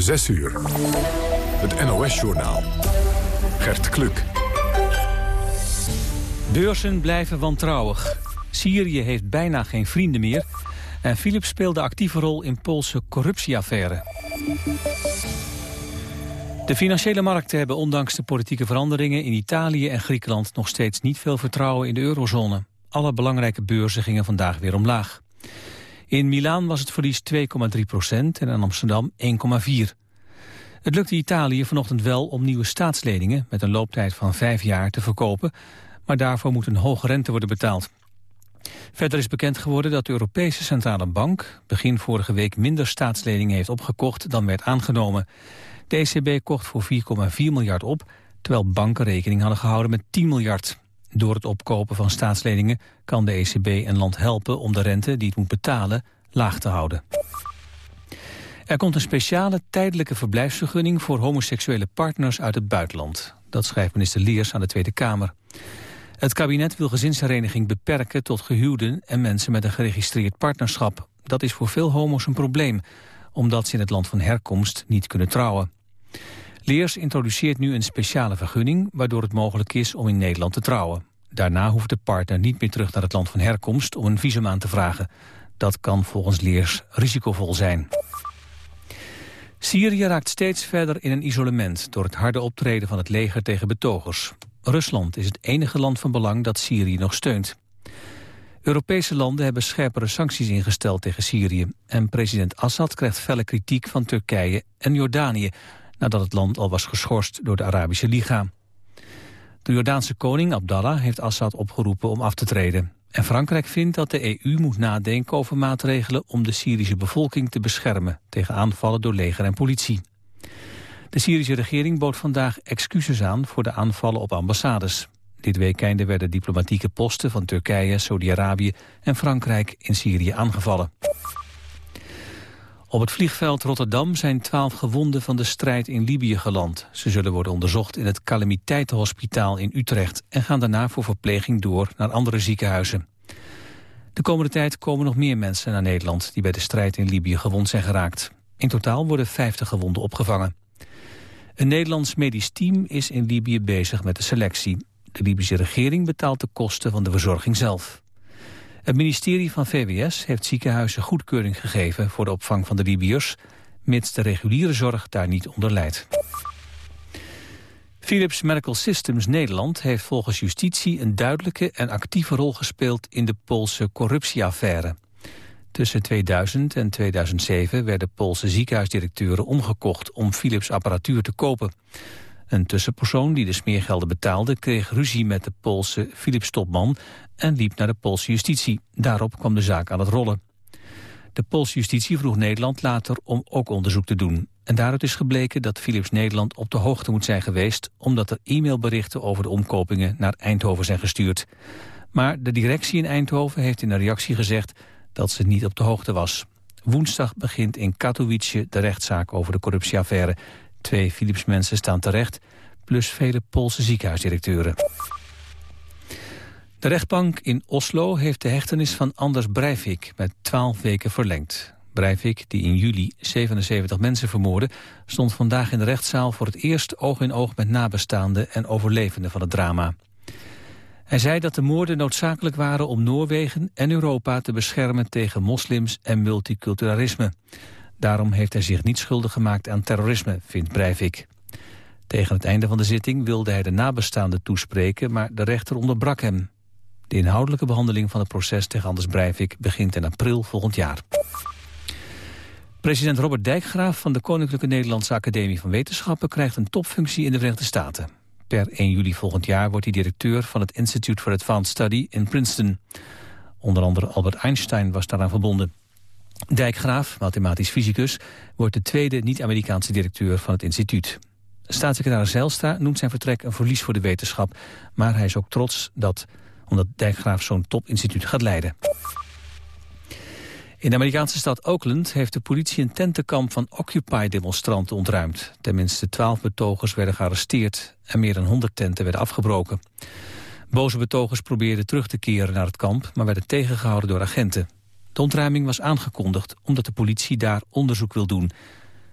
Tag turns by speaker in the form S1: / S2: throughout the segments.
S1: 6 uur. Het NOS-journaal. Gert Kluk.
S2: Beurzen blijven wantrouwig. Syrië heeft bijna geen vrienden meer. En Philips speelde actieve rol in Poolse corruptieaffaire. De financiële markten hebben ondanks de politieke veranderingen in Italië en Griekenland nog steeds niet veel vertrouwen in de eurozone. Alle belangrijke beurzen gingen vandaag weer omlaag. In Milaan was het verlies 2,3 procent en in Amsterdam 1,4. Het lukte Italië vanochtend wel om nieuwe staatsleningen met een looptijd van vijf jaar te verkopen, maar daarvoor moet een hoge rente worden betaald. Verder is bekend geworden dat de Europese Centrale Bank begin vorige week minder staatsleningen heeft opgekocht dan werd aangenomen. De ECB kocht voor 4,4 miljard op, terwijl banken rekening hadden gehouden met 10 miljard. Door het opkopen van staatsleningen kan de ECB een land helpen om de rente die het moet betalen laag te houden. Er komt een speciale tijdelijke verblijfsvergunning voor homoseksuele partners uit het buitenland. Dat schrijft minister Leers aan de Tweede Kamer. Het kabinet wil gezinshereniging beperken tot gehuwden en mensen met een geregistreerd partnerschap. Dat is voor veel homo's een probleem, omdat ze in het land van herkomst niet kunnen trouwen. Leers introduceert nu een speciale vergunning... waardoor het mogelijk is om in Nederland te trouwen. Daarna hoeft de partner niet meer terug naar het land van herkomst... om een visum aan te vragen. Dat kan volgens Leers risicovol zijn. Syrië raakt steeds verder in een isolement... door het harde optreden van het leger tegen betogers. Rusland is het enige land van belang dat Syrië nog steunt. Europese landen hebben scherpere sancties ingesteld tegen Syrië... en president Assad krijgt felle kritiek van Turkije en Jordanië nadat het land al was geschorst door de Arabische Liga. De Jordaanse koning Abdallah heeft Assad opgeroepen om af te treden. En Frankrijk vindt dat de EU moet nadenken over maatregelen om de Syrische bevolking te beschermen tegen aanvallen door leger en politie. De Syrische regering bood vandaag excuses aan voor de aanvallen op ambassades. Dit weekende werden diplomatieke posten van Turkije, Saudi-Arabië en Frankrijk in Syrië aangevallen. Op het vliegveld Rotterdam zijn twaalf gewonden van de strijd in Libië geland. Ze zullen worden onderzocht in het Calamiteitenhospitaal in Utrecht... en gaan daarna voor verpleging door naar andere ziekenhuizen. De komende tijd komen nog meer mensen naar Nederland... die bij de strijd in Libië gewond zijn geraakt. In totaal worden 50 gewonden opgevangen. Een Nederlands medisch team is in Libië bezig met de selectie. De Libische regering betaalt de kosten van de verzorging zelf. Het ministerie van VWS heeft ziekenhuizen goedkeuring gegeven voor de opvang van de Libiërs, mits de reguliere zorg daar niet onder leidt. Philips Medical Systems Nederland heeft volgens justitie een duidelijke en actieve rol gespeeld in de Poolse corruptieaffaire. Tussen 2000 en 2007 werden Poolse ziekenhuisdirecteuren omgekocht om Philips apparatuur te kopen. Een tussenpersoon die de smeergelden betaalde kreeg ruzie met de Poolse Philips-topman en liep naar de Poolse justitie. Daarop kwam de zaak aan het rollen. De Poolse justitie vroeg Nederland later om ook onderzoek te doen. En daaruit is gebleken dat Philips Nederland op de hoogte moet zijn geweest... omdat er e-mailberichten over de omkopingen naar Eindhoven zijn gestuurd. Maar de directie in Eindhoven heeft in een reactie gezegd dat ze niet op de hoogte was. Woensdag begint in Katowice de rechtszaak over de corruptieaffaire. Twee Philips-mensen staan terecht, plus vele Poolse ziekenhuisdirecteuren. De rechtbank in Oslo heeft de hechtenis van Anders Breivik met 12 weken verlengd. Breivik, die in juli 77 mensen vermoordde, stond vandaag in de rechtszaal voor het eerst oog in oog met nabestaanden en overlevenden van het drama. Hij zei dat de moorden noodzakelijk waren om Noorwegen en Europa te beschermen tegen moslims en multiculturalisme. Daarom heeft hij zich niet schuldig gemaakt aan terrorisme, vindt Breivik. Tegen het einde van de zitting wilde hij de nabestaanden toespreken, maar de rechter onderbrak hem. De inhoudelijke behandeling van het proces tegen Anders Breivik begint in april volgend jaar. President Robert Dijkgraaf van de Koninklijke Nederlandse Academie van Wetenschappen krijgt een topfunctie in de Verenigde Staten. Per 1 juli volgend jaar wordt hij directeur van het Institute for Advanced Study in Princeton. Onder andere Albert Einstein was daaraan verbonden. Dijkgraaf, mathematisch fysicus, wordt de tweede niet-Amerikaanse directeur van het instituut. Staatssecretaris Zijlstra noemt zijn vertrek een verlies voor de wetenschap, maar hij is ook trots dat omdat Dijkgraaf zo'n topinstituut gaat leiden. In de Amerikaanse stad Oakland heeft de politie een tentenkamp van Occupy-demonstranten ontruimd. Tenminste twaalf betogers werden gearresteerd en meer dan 100 tenten werden afgebroken. Boze betogers probeerden terug te keren naar het kamp, maar werden tegengehouden door agenten. De ontruiming was aangekondigd omdat de politie daar onderzoek wil doen.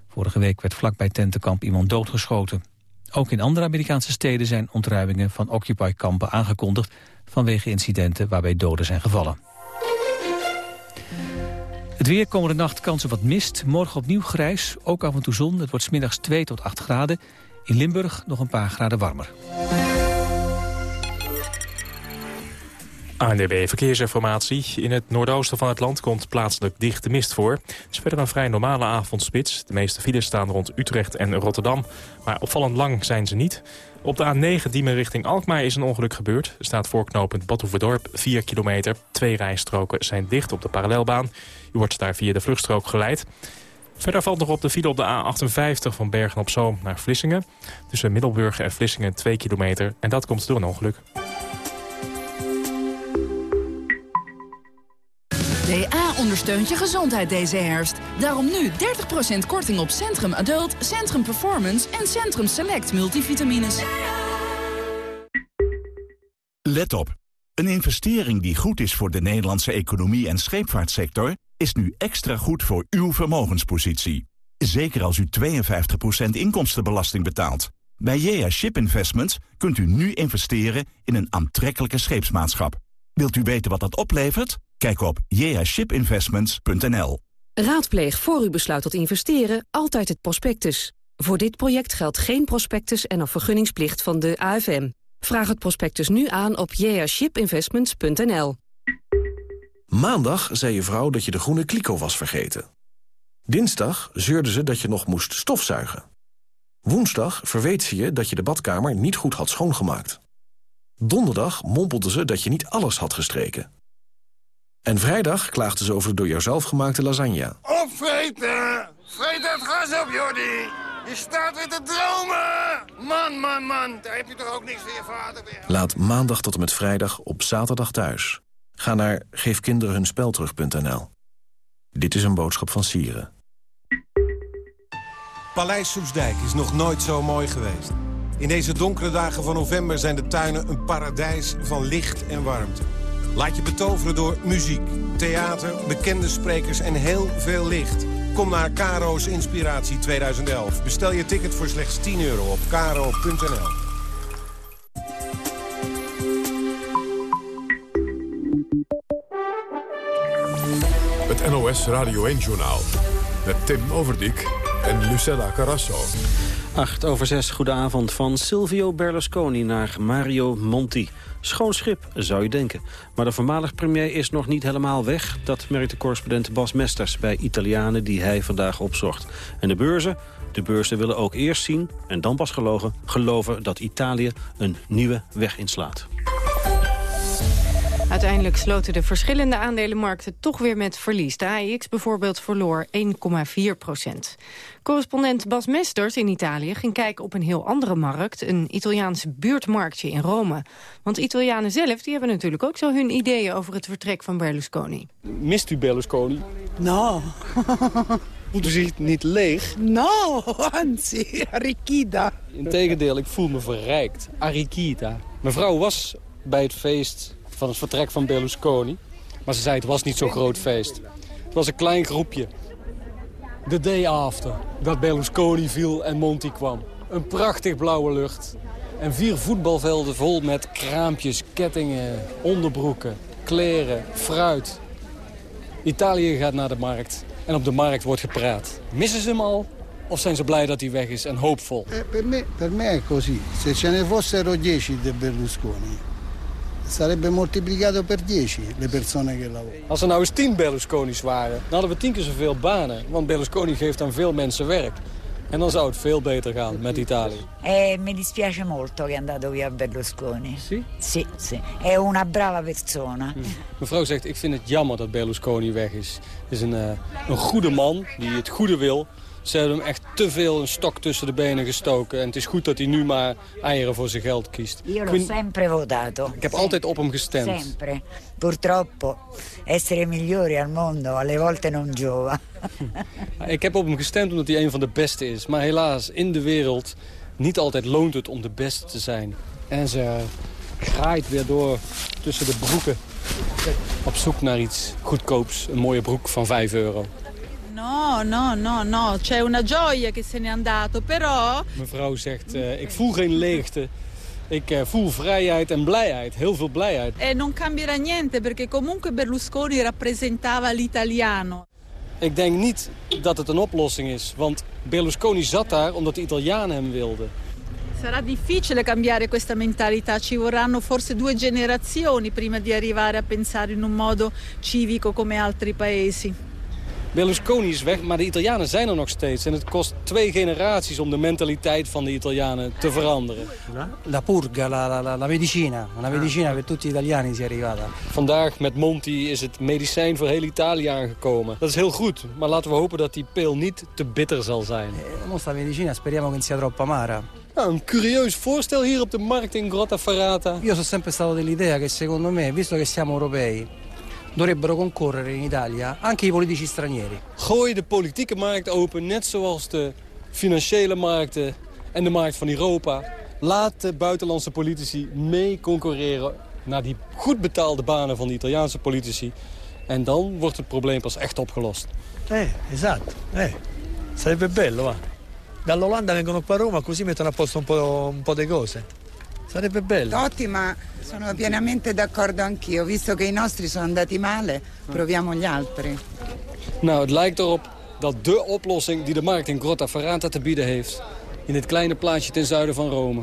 S2: Vorige week werd vlakbij tentenkamp iemand doodgeschoten. Ook in andere Amerikaanse steden zijn ontruimingen van Occupy-kampen aangekondigd... vanwege incidenten waarbij doden zijn gevallen. Het weer komende nacht kans op wat mist. Morgen opnieuw grijs, ook af en toe zon. Het wordt smiddags 2 tot 8 graden. In Limburg nog een paar graden warmer.
S3: ANDB Verkeersinformatie. In het noordoosten van het land komt plaatselijk dichte mist voor. Het is verder een vrij normale avondspits. De meeste files staan rond Utrecht en Rotterdam. Maar opvallend lang zijn ze niet. Op de A9 Diemen richting Alkmaar is een ongeluk gebeurd. Er staat voorknopend Badhoevedorp 4 kilometer. Twee rijstroken zijn dicht op de parallelbaan. U wordt daar via de vluchtstrook geleid. Verder valt nog op de file op de A58 van Bergen op Zoom naar Vlissingen. Tussen Middelburg en Vlissingen 2 kilometer. En dat komt door een ongeluk.
S4: DA ondersteunt je gezondheid deze herfst. Daarom nu 30% korting op Centrum Adult, Centrum Performance en Centrum Select multivitamines.
S5: Let op. Een investering die goed is voor de Nederlandse economie en scheepvaartsector... is nu extra goed voor uw vermogenspositie. Zeker als u 52% inkomstenbelasting betaalt. Bij JA Ship Investments kunt u nu investeren in een aantrekkelijke scheepsmaatschap. Wilt u weten wat dat oplevert? Kijk op jashipinvestments.nl.
S6: Raadpleeg voor u besluit tot investeren altijd het prospectus. Voor dit project geldt geen prospectus en of vergunningsplicht van de AFM. Vraag het prospectus nu aan op jashipinvestments.nl.
S7: Maandag zei je vrouw dat je de groene kliko was vergeten. Dinsdag zeurde ze dat je nog moest stofzuigen. Woensdag verweet ze je dat je de badkamer niet goed had schoongemaakt. Donderdag mompelde ze dat je niet alles had gestreken. En vrijdag klaagde ze over de door jouzelf gemaakte lasagne.
S8: Opvreten! Vreet het gas op, Jordi! Je staat weer te dromen! Man, man, man, daar heb je toch ook niks je vader weer.
S7: Laat maandag tot en met vrijdag op zaterdag thuis. Ga naar geefkinderenhunspelterug.nl. Dit is een boodschap van Sieren.
S9: Paleis Soesdijk is nog nooit zo mooi geweest. In deze donkere dagen van november zijn de tuinen een paradijs van licht en warmte. Laat je betoveren door muziek, theater, bekende sprekers en heel veel licht. Kom naar Caro's Inspiratie 2011. Bestel je ticket voor slechts 10 euro op caro.nl.
S1: Het NOS Radio 1-journaal. Met Tim Overdijk en Lucella Carrasso.
S10: 8 over 6, goedenavond. Van Silvio Berlusconi naar Mario Monti. Schoon schip, zou je denken. Maar de voormalig premier is nog niet helemaal weg. Dat merkte correspondent Bas Mesters bij Italianen die hij vandaag opzocht. En de beurzen? De beurzen willen ook eerst zien, en dan pas geloven, geloven dat Italië een nieuwe weg inslaat.
S11: Uiteindelijk sloten de verschillende aandelenmarkten toch weer met verlies. De AIX bijvoorbeeld verloor 1,4 procent. Correspondent Bas Mesters in Italië ging kijken op een heel andere markt. Een Italiaans buurtmarktje in Rome. Want Italianen zelf die hebben natuurlijk ook zo hun ideeën over het vertrek van Berlusconi.
S12: Mist u Berlusconi?
S13: No.
S12: Voelt u zich niet leeg?
S13: No, anzi, arricchita.
S12: Integendeel, ik voel me verrijkt. Arricchita. Mijn vrouw was bij het feest van het vertrek van Berlusconi. Maar ze zei het was niet zo'n groot feest. Het was een klein groepje. The day after, dat Berlusconi viel en Monti kwam. Een prachtig blauwe lucht. En vier voetbalvelden vol met kraampjes, kettingen, onderbroeken, kleren, fruit. Italië gaat naar de markt. En op de markt wordt gepraat. Missen ze hem al? Of zijn ze blij dat hij weg is en hoopvol?
S14: Eh, per, me, così. Se ce ne fossero 10 di Berlusconi, sarebbe moltiplicato per 10 le persone che lavorano.
S12: Als er nou eens 10 Berlusconi's waren, dan hadden we tien keer zoveel banen. Want Berlusconi geeft aan veel mensen werk. En dan zou het veel beter gaan met Italië.
S15: Eh, mi dispiace molto che è andato via Berlusconi.
S12: Sì?
S15: Sì, sì. È una brava persona.
S12: Hm. Mevrouw zegt, ik vind het jammer dat Berlusconi weg is. Het is een, uh, een goede man die het goede wil. Ze hebben hem echt te veel een stok tussen de benen gestoken. En het is goed dat hij nu maar eieren voor zijn geld kiest.
S15: Io l'ho sempre votato.
S12: Ik heb altijd op hem gestemd.
S15: Sempre. Purtroppo essere migliori al mondo alle volte non giova.
S12: ik heb op hem gestemd omdat hij een van de beste is. Maar helaas, in de wereld, niet altijd loont het om de beste te zijn. En ze graait weer door tussen de broeken. Op zoek naar iets goedkoops. Een mooie broek van 5 euro.
S13: No, no, no, no. C'è una gioia che se n'è andato, però...
S16: Mevrouw zegt, uh, ik voel geen leegte. Ik uh, voel vrijheid en blijheid, heel veel blijheid.
S13: E non cambierà niente, perché comunque Berlusconi rappresentava l'italiano.
S16: Ik denk niet dat het een oplossing is, want Berlusconi zat daar omdat de Italianen hem wilden.
S13: Sarà difficile cambiare questa mentalità, ci vorranno forse due generazioni prima di arrivare a pensare in un modo civico come altri paesi.
S16: Berlusconi is weg, maar de Italianen zijn er nog steeds. En het kost twee generaties om de mentaliteit van de Italianen te veranderen.
S17: La purga, la, la, la medicina. Una medicina per tutti gli italiani is arrivata.
S16: Vandaag met Monti is het medicijn voor heel Italië aangekomen. Dat is heel goed, maar laten we hopen dat die pil niet te bitter zal zijn.
S17: Eh, questa medicina speriamo che sia troppo amara.
S16: Nou, een curieus voorstel hier op de markt in Grotta Ferrata.
S17: Io sono sempre stato dell'idea che secondo me, visto che siamo europei, dovrebbero concorrere in Italia anche i politici stranieri.
S16: Gooi de politieke markt open, net zoals de financiële markten en de markt van Europa. Laat de buitenlandse politici mee concurreren naar die goed betaalde banen van de Italiaanse politici. En dan wordt het probleem pas echt opgelost.
S17: Eh, esatto. Eh, sarebbe bello, va. Dall'Olanda vengono qua a Roma così mettono a posto un po', un po' di cose. Sarebbe bello.
S18: Totti, ma sono pienamente d'accordo anch'io. Visto che i nostri sono andati male, proviamo gli altri.
S16: Nou, het lijkt erop dat de oplossing die de markt in Grotta Ferrata te bieden heeft... in dit kleine plaatsje ten zuiden van Rome...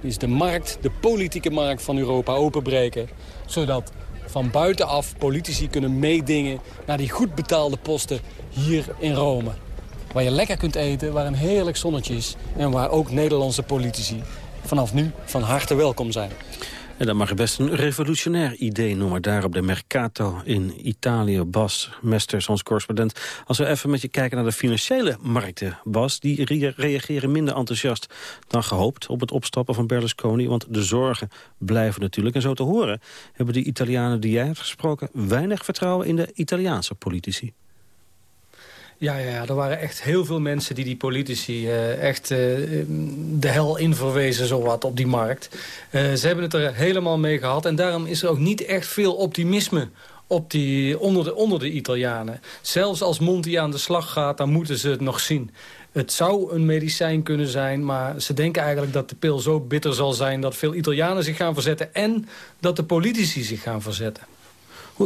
S16: is de markt, de politieke markt van Europa openbreken. Zodat van buitenaf politici kunnen meedingen naar die goed betaalde posten hier in Rome. Waar je lekker kunt eten, waar een heerlijk zonnetje is... en waar ook Nederlandse politici vanaf nu van harte welkom zijn.
S10: En dat mag best een revolutionair idee noemen. Daar op de Mercato in Italië. Bas Mesters, ons correspondent. Als we even met je kijken naar de financiële markten, Bas... die reageren minder enthousiast dan gehoopt op het opstappen van Berlusconi. Want de zorgen blijven natuurlijk. En zo te horen hebben de Italianen die jij hebt gesproken... weinig vertrouwen in de Italiaanse politici.
S12: Ja, ja, ja, er waren echt heel veel mensen die die politici uh, echt uh, de hel in verwezen, zowat, op die markt. Uh, ze hebben het er helemaal mee gehad en daarom is er ook niet echt veel optimisme op die, onder, de, onder de Italianen. Zelfs als Monti aan de slag gaat, dan moeten ze het nog zien. Het zou een medicijn kunnen zijn, maar ze denken eigenlijk dat de pil zo bitter zal zijn... dat veel Italianen zich gaan verzetten en dat de politici zich gaan verzetten.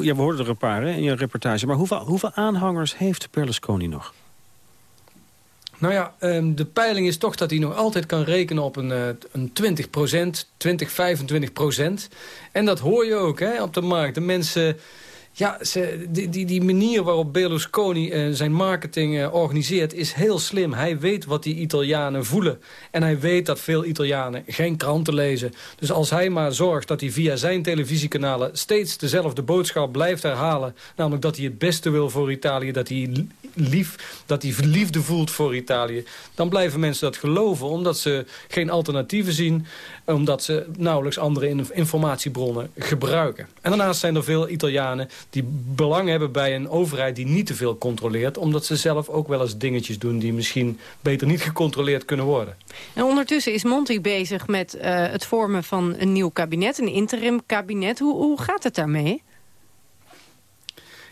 S10: Ja, we hoorden er een paar hè, in je reportage. Maar hoeveel, hoeveel aanhangers heeft Berlusconi nog?
S12: Nou ja, ehm, de peiling is toch dat hij nog altijd kan rekenen op een, eh, een 20 procent, 20, 25 procent. En dat hoor je ook hè, op de markt. De mensen ja, die, die, die, manier waarop Berlusconi uh, zijn marketing uh, organiseert is heel slim. Hij weet wat die Italianen voelen. En hij weet dat veel Italianen geen kranten lezen. Dus als hij maar zorgt dat hij via zijn televisiekanalen... steeds dezelfde boodschap blijft herhalen... namelijk dat hij het beste wil voor Italië... dat hij, lief, dat hij liefde voelt voor Italië... dan blijven mensen dat geloven... omdat ze geen alternatieven zien... omdat ze nauwelijks andere informatiebronnen gebruiken. En daarnaast zijn er veel Italianen die belang hebben bij een overheid die niet te veel controleert... omdat ze zelf ook wel eens dingetjes doen die misschien beter niet gecontroleerd kunnen worden.
S11: En ondertussen is Monti bezig met uh, het vormen van een nieuw kabinet, een interim kabinet. Hoe, hoe gaat het daarmee?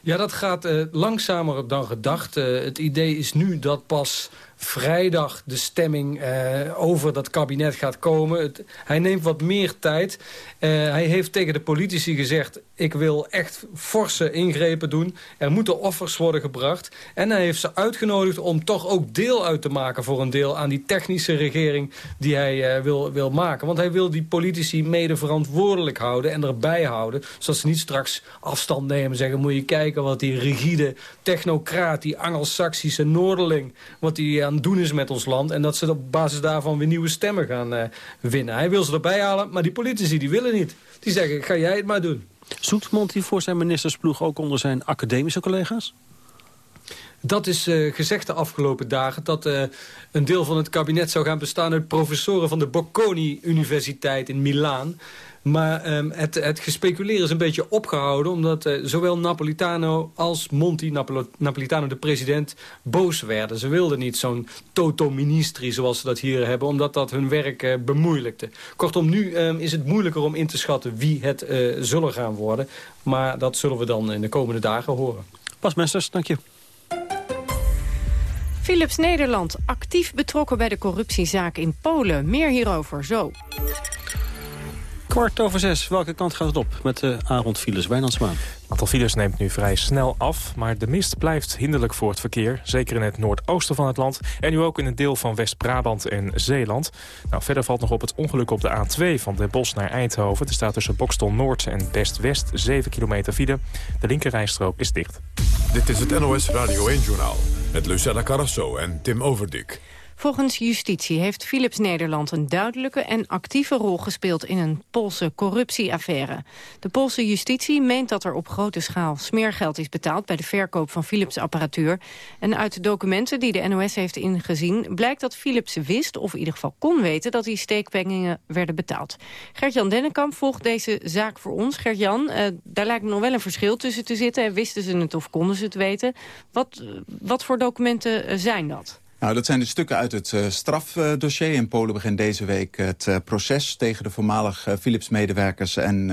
S12: Ja, dat gaat uh, langzamer dan gedacht. Uh, het idee is nu dat pas vrijdag de stemming uh, over dat kabinet gaat komen. Het, hij neemt wat meer tijd. Hij heeft tegen de politici gezegd... ik wil echt forse ingrepen doen. Er moeten offers worden gebracht. En hij heeft ze uitgenodigd om toch ook deel uit te maken... voor een deel aan die technische regering die hij uh, wil, wil maken. Want hij wil die politici mede verantwoordelijk houden en erbij houden. Zodat ze niet straks afstand nemen zeggen... moet je kijken wat die rigide technocraat, die Angelsaksische Noorderling... wat die aan het doen is met ons land. En dat ze op basis daarvan weer nieuwe stemmen gaan uh, winnen. Hij wil ze erbij halen, maar die politici die willen niet. Die zeggen, ga jij het maar doen.
S10: Zoekt Monti voor zijn ministersploeg ook onder zijn academische collega's?
S12: Dat is uh, gezegd de afgelopen dagen. Dat uh, een deel van het kabinet zou gaan bestaan uit professoren van de Bocconi Universiteit in Milaan. Maar um, het, het gespeculeer is een beetje opgehouden... omdat uh, zowel Napolitano als Monti, Napolitano de president, boos werden. Ze wilden niet zo'n toto-ministri zoals ze dat hier hebben... omdat dat hun werk uh, bemoeilijkte. Kortom, nu um, is het moeilijker om in te schatten wie het uh, zullen gaan worden. Maar dat zullen we dan in de komende dagen horen.
S10: Pas Mesters, dank je.
S11: Philips Nederland, actief betrokken bij de corruptiezaak in Polen. Meer hierover zo.
S10: Kwart over zes, welke kant gaat het op met de avondfiles? Wijnandsmaan.
S3: Het aantal files neemt nu vrij snel af, maar de mist blijft hinderlijk voor het verkeer. Zeker in het noordoosten van het land en nu ook in een deel van West-Brabant en Zeeland. Nou, verder valt nog op het ongeluk op de A2 van Den Bosch naar Eindhoven. Er staat tussen Bokstel Noord en Best-West 7 kilometer file. De linkerrijstrook is dicht.
S1: Dit is het NOS Radio 1-journaal met Lucella Carrasso en Tim Overdik.
S11: Volgens justitie heeft Philips Nederland een duidelijke en actieve rol gespeeld in een Poolse corruptieaffaire. De Poolse justitie meent dat er op grote schaal smeergeld is betaald bij de verkoop van Philips apparatuur. En uit documenten die de NOS heeft ingezien blijkt dat Philips wist, of in ieder geval kon weten, dat die steekpenningen werden betaald. Gert-Jan Dennekamp volgt deze zaak voor ons. Gert-Jan, uh, daar lijkt me nog wel een verschil tussen te zitten. Wisten ze het of konden ze het weten? Wat, wat voor documenten eh, zijn dat?
S19: Nou, dat zijn de stukken uit het uh, strafdossier. In Polen begint deze week het uh, proces tegen de voormalig uh, Philips-medewerkers... en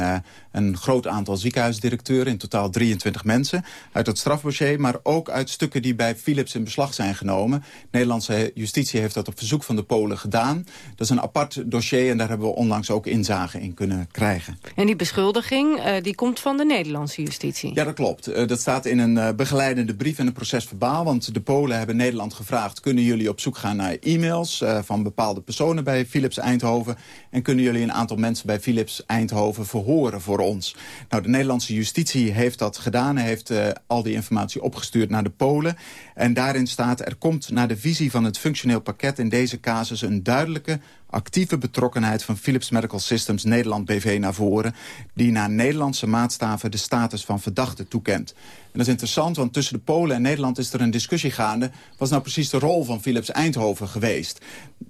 S19: een groot aantal ziekenhuisdirecteuren, in totaal 23 mensen... uit het strafdossier, maar ook uit stukken die bij Philips in beslag zijn genomen. Nederlandse justitie heeft dat op verzoek van de Polen gedaan. Dat is een apart dossier en daar hebben we onlangs ook inzage in kunnen krijgen.
S11: En die beschuldiging, die komt van de Nederlandse justitie?
S19: Ja, dat klopt. dat staat in een begeleidende brief en een procesverbaal... want de Polen hebben Nederland gevraagd... kunnen jullie op zoek gaan naar e-mails uh, van bepaalde personen bij Philips Eindhoven... en kunnen jullie een aantal mensen bij Philips Eindhoven verhoren voor ons. Nou, de Nederlandse justitie heeft dat gedaan. heeft uh, al die informatie opgestuurd naar de Polen. En daarin staat, er komt naar de visie van het functioneel pakket... in deze casus een duidelijke actieve betrokkenheid van Philips Medical Systems Nederland BV naar voren... die naar Nederlandse maatstaven de status van verdachte toekent. En dat is interessant, want tussen de Polen en Nederland is er een discussie gaande... wat nou precies de rol van Philips Eindhoven geweest?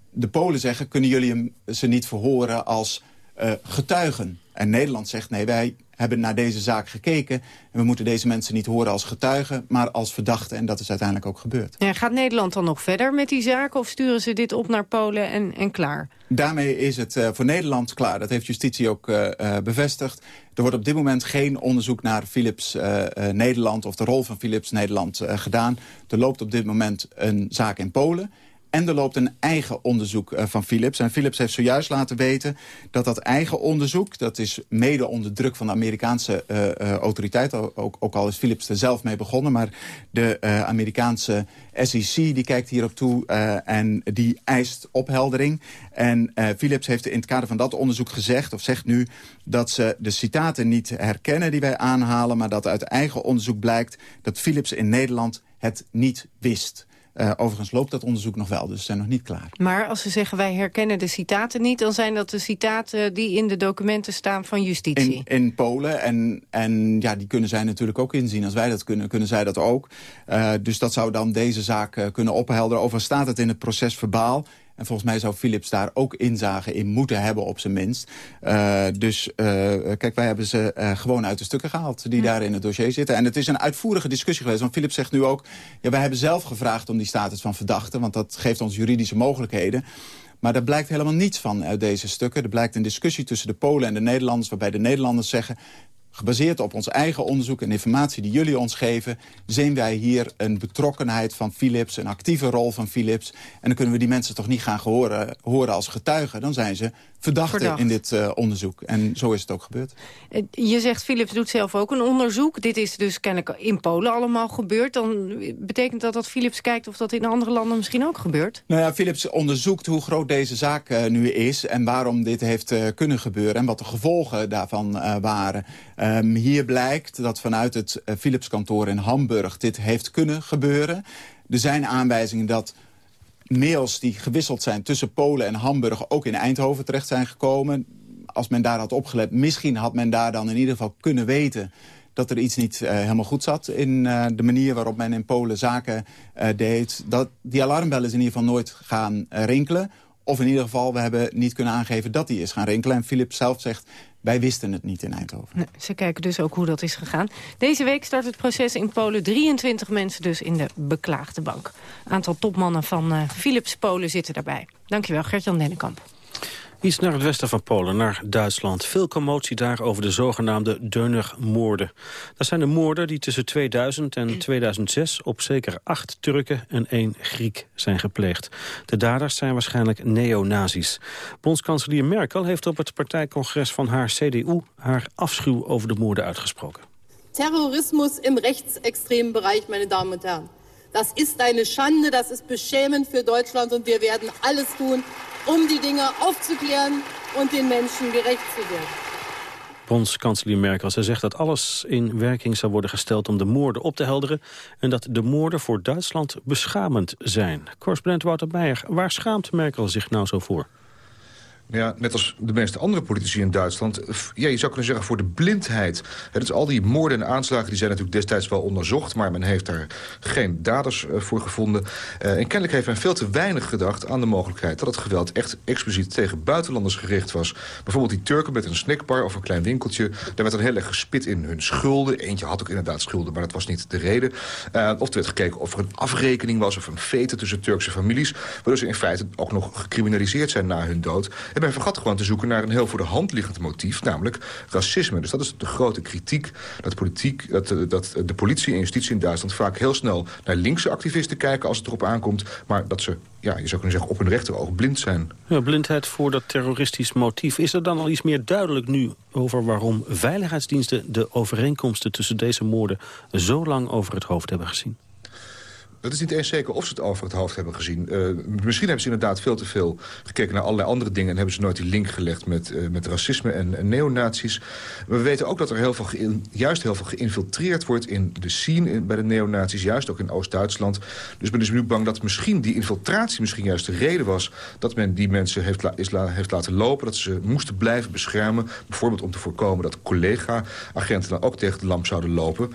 S19: De Polen zeggen, kunnen jullie ze niet verhoren als uh, getuigen? En Nederland zegt, nee, wij hebben naar deze zaak gekeken. En we moeten deze mensen niet horen als getuigen, maar als verdachten. En dat is uiteindelijk ook gebeurd.
S11: Ja, gaat Nederland dan nog verder met die zaak of sturen ze dit op naar Polen en, en klaar?
S19: Daarmee is het uh, voor Nederland klaar. Dat heeft justitie ook uh, uh, bevestigd. Er wordt op dit moment geen onderzoek naar Philips Nederland... of de rol van Philips Nederland gedaan. Er loopt op dit moment een zaak in Polen... En er loopt een eigen onderzoek uh, van Philips. En Philips heeft zojuist laten weten dat dat eigen onderzoek... dat is mede onder druk van de Amerikaanse uh, autoriteit... Ook, ook, al is Philips er zelf mee begonnen... maar de Amerikaanse SEC die kijkt hierop toe en die eist opheldering. En Philips heeft in het kader van dat onderzoek gezegd... of zegt nu dat ze de citaten niet herkennen die wij aanhalen... maar dat uit eigen onderzoek blijkt dat Philips in Nederland het niet wist... Uh, overigens loopt dat onderzoek nog wel, dus ze zijn nog niet klaar.
S11: Maar als ze zeggen wij herkennen de citaten niet... dan zijn dat de citaten die in de documenten staan van justitie.
S19: In, in Polen. En, en ja, die kunnen zij natuurlijk ook inzien. Als wij dat kunnen, kunnen zij dat ook. Uh, dus dat zou dan deze zaak uh, kunnen ophelderen. Overigens staat het in het proces verbaal en volgens mij zou Philips daar ook inzage in moeten hebben op zijn minst. Uh, dus uh, kijk, wij hebben ze uh, gewoon uit de stukken gehaald die ja. daar in het dossier zitten. En het is een uitvoerige discussie geweest. Want Philips zegt nu ook, ja, wij hebben zelf gevraagd om die status van verdachte. Want dat geeft ons juridische mogelijkheden. Maar daar blijkt helemaal niets van uit deze stukken. Er blijkt een discussie tussen de Polen en de Nederlanders... waarbij de Nederlanders zeggen gebaseerd op ons eigen onderzoek en informatie die jullie ons geven... zien wij hier een betrokkenheid van Philips, een actieve rol van Philips. En dan kunnen we die mensen toch niet gaan horen, horen als getuigen. Dan zijn ze verdachten Verdacht. in dit uh, onderzoek. En zo is het ook gebeurd.
S11: Eh, je zegt Philips doet zelf ook een onderzoek. Dit is dus kennelijk in Polen allemaal gebeurd. Dan betekent dat dat Philips kijkt of dat in andere landen misschien ook gebeurt?
S19: Nou ja, Philips onderzoekt hoe groot deze zaak uh, nu is... en waarom dit heeft uh, kunnen gebeuren en wat de gevolgen daarvan waren. Um, hier blijkt dat vanuit het Philips-kantoor in Hamburg dit heeft kunnen gebeuren. Er zijn aanwijzingen dat mails die gewisseld zijn tussen Polen en Hamburg... ook in Eindhoven terecht zijn gekomen. Als men daar had opgelet, misschien had men daar dan in ieder geval kunnen weten dat er iets niet uh, helemaal goed zat in uh, de manier waarop men in Polen zaken deed. Dat, die alarmbel is in ieder geval nooit gaan rinkelen. Of in ieder geval, we hebben niet kunnen aangeven dat die is gaan rinkelen. En Philip zelf zegt, wij wisten het niet in Eindhoven.
S11: Ze kijken dus ook hoe dat is gegaan. Deze week start het proces in Polen. 23 mensen dus in de beklaagde bank. Een aantal topmannen van uh, Philips Polen zitten daarbij. Dankjewel, Gert-Jan Dennekamp.
S10: Iets naar het westen van Polen, naar Duitsland. Veel commotie daar over de zogenaamde Dönner-moorden. Dat zijn de moorden die tussen 2000 en 2006 op zeker acht Turken en één Griek zijn gepleegd. De daders zijn waarschijnlijk neonazis. Bondskanselier Merkel heeft op het partijcongres van haar CDU haar afschuw over de moorden uitgesproken.
S20: Terrorismus im rechtsextremen Bereich, meine Damen und Herren. Das ist eine Schande, das ist beschämend für Deutschland und wir werden alles tun, um die Dinge aufzuklären und den Menschen gerecht zu werden.
S10: Bondskanselier Merkel. Ze zegt dat alles in werking zou worden gesteld om de moorden op te helderen... en dat de moorden voor Duitsland beschamend zijn. Correspondent Wouter Meijer, waar schaamt Merkel zich nou zo voor?
S21: Ja, net als de meeste andere politici in Duitsland... Ja, je zou kunnen zeggen voor de blindheid. He, dus al die moorden en aanslagen die zijn natuurlijk destijds wel onderzocht... maar men heeft daar geen daders uh, voor gevonden. Uh, en kennelijk heeft men veel te weinig gedacht aan de mogelijkheid... dat het geweld echt expliciet tegen buitenlanders gericht was. Bijvoorbeeld die Turken met een snackbar of een klein winkeltje. Daar werd dan heel erg gespit in hun schulden. Eentje had ook inderdaad schulden, maar dat was niet de reden. Uh, of er werd gekeken of er een afrekening was... of een vete tussen Turkse families... waardoor ze in feite ook nog gecriminaliseerd zijn na hun dood... En men vergat gewoon te zoeken naar een heel voor de hand liggend motief, namelijk racisme. Dus dat is de grote kritiek, dat, politiek, dat, dat de politie en justitie in Duitsland vaak heel snel naar linkse activisten kijken als het erop aankomt, maar dat ze, ja, je zou kunnen zeggen, op hun rechteroog blind zijn.
S10: Ja, blindheid voor dat terroristisch motief. Is er dan al iets meer duidelijk nu over waarom veiligheidsdiensten de overeenkomsten tussen deze moorden zo lang over het hoofd hebben gezien?
S21: Het is niet eens zeker of ze het over het hoofd hebben gezien. Uh, misschien hebben ze inderdaad veel te veel gekeken naar allerlei andere dingen... en hebben ze nooit die link gelegd met, uh, met racisme en, en neonazies. We weten ook dat er heel veel juist heel veel geïnfiltreerd wordt in de scene bij de neonazies. Juist ook in Oost-Duitsland. Dus men is nu bang dat misschien die infiltratie misschien juist de reden was... dat men die mensen heeft, heeft laten lopen. Dat ze moesten blijven beschermen. Bijvoorbeeld om te voorkomen dat collega-agenten dan ook tegen de lamp zouden lopen.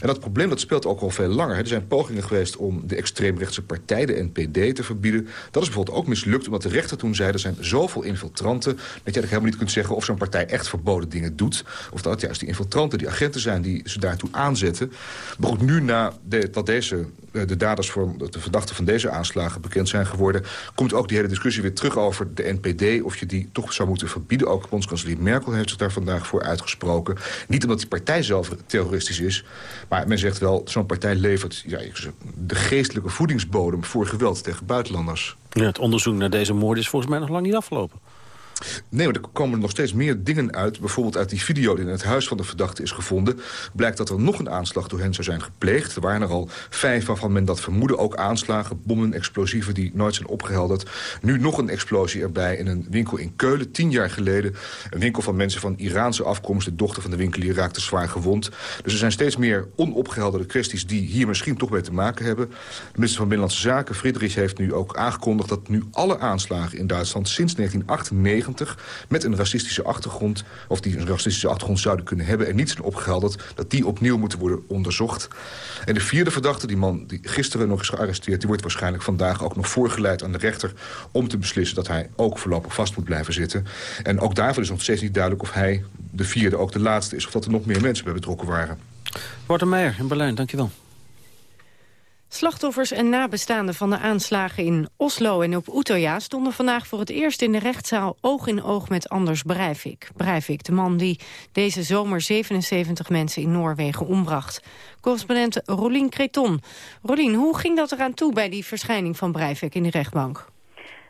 S21: En dat probleem dat speelt ook al veel langer. Er zijn pogingen geweest om de extreemrechtse partij, de NPD, te verbieden. Dat is bijvoorbeeld ook mislukt, omdat de rechter toen zei... er zijn zoveel infiltranten, dat je eigenlijk helemaal niet kunt zeggen... of zo'n partij echt verboden dingen doet. Of dat het juist die infiltranten, die agenten zijn die ze daartoe aanzetten. Maar nu na de, dat deze, de daders, voor, de verdachten van deze aanslagen bekend zijn geworden... komt ook die hele discussie weer terug over de NPD... of je die toch zou moeten verbieden. Ook bondskanselier Merkel heeft zich daar vandaag voor uitgesproken. Niet omdat die partij zelf terroristisch is... maar men zegt wel, zo'n partij levert ja, de geestelijke voedingsbodem voor geweld tegen buitenlanders.
S10: Ja, het onderzoek naar deze moorden is volgens mij nog lang niet afgelopen.
S21: Nee, maar er komen nog steeds meer dingen uit. Bijvoorbeeld uit die video die in het huis van de verdachte is gevonden... blijkt dat er nog een aanslag door hen zou zijn gepleegd. Er waren er al vijf waarvan men dat vermoedde. Ook aanslagen, bommen, explosieven die nooit zijn opgehelderd. Nu nog een explosie erbij in een winkel in Keulen, tien jaar geleden. Een winkel van mensen van Iraanse afkomst. De dochter van de winkelier raakte zwaar gewond. Dus er zijn steeds meer onopgehelderde kwesties... die hier misschien toch mee te maken hebben. De minister van Binnenlandse Zaken, Friedrich, heeft nu ook aangekondigd... dat nu alle aanslagen in Duitsland sinds 1998 met een racistische achtergrond... of die een racistische achtergrond zouden kunnen hebben... en niet zijn opgehelderd, dat die opnieuw moeten worden onderzocht. En de vierde verdachte, die man die gisteren nog is gearresteerd... die wordt waarschijnlijk vandaag ook nog voorgeleid aan de rechter... om te beslissen dat hij ook voorlopig vast moet blijven zitten. En ook daarvan is nog steeds niet duidelijk of hij de vierde ook de laatste is... of dat er nog meer mensen bij betrokken waren.
S10: Wouter Meijer in Berlijn, dankjewel.
S11: Slachtoffers en nabestaanden van de aanslagen in Oslo en op Utøya... stonden vandaag voor het eerst in de rechtszaal oog in oog met Anders Breivik. Breivik, de man die deze zomer 77 mensen in Noorwegen ombracht. Correspondent Rolien Creton. Rolien, hoe ging dat eraan toe bij die verschijning van Breivik in de rechtbank?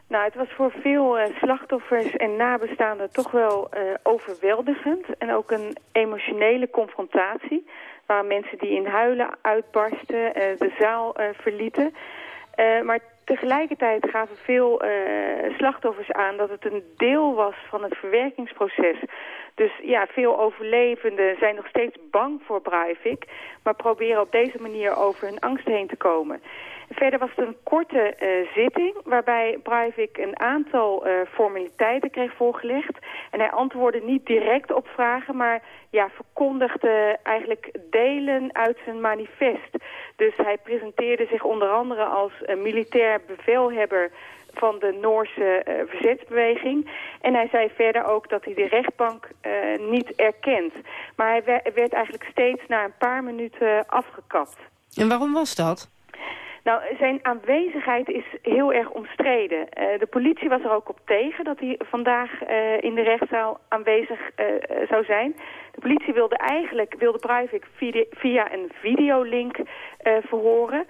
S22: Nou, het was voor veel uh, slachtoffers en nabestaanden toch wel uh, overweldigend. En ook een emotionele confrontatie waren mensen die in huilen uitbarsten, uh, de zaal uh, verlieten. Uh, maar tegelijkertijd gaven veel slachtoffers aan dat het een deel was van het verwerkingsproces. Dus ja, veel overlevenden zijn nog steeds bang voor Breivik, maar proberen op deze manier over hun angst heen te komen. Verder was het een korte uh, zitting waarbij Breivik een aantal uh, formaliteiten kreeg voorgelegd. En hij antwoordde niet direct op vragen, maar ja, verkondigde eigenlijk delen uit zijn manifest. Dus hij presenteerde zich onder andere als een militair bevelhebber van de Noorse verzetsbeweging. En hij zei verder ook dat hij de rechtbank niet erkent. Maar hij werd eigenlijk steeds na een paar minuten afgekapt.
S11: En waarom was dat?
S22: Nou, zijn aanwezigheid is heel erg omstreden. Uh, de politie was er ook op tegen dat hij vandaag uh, in de rechtszaal aanwezig uh, zou zijn. De politie wilde eigenlijk wilde Breivik via, via een videolink verhoren.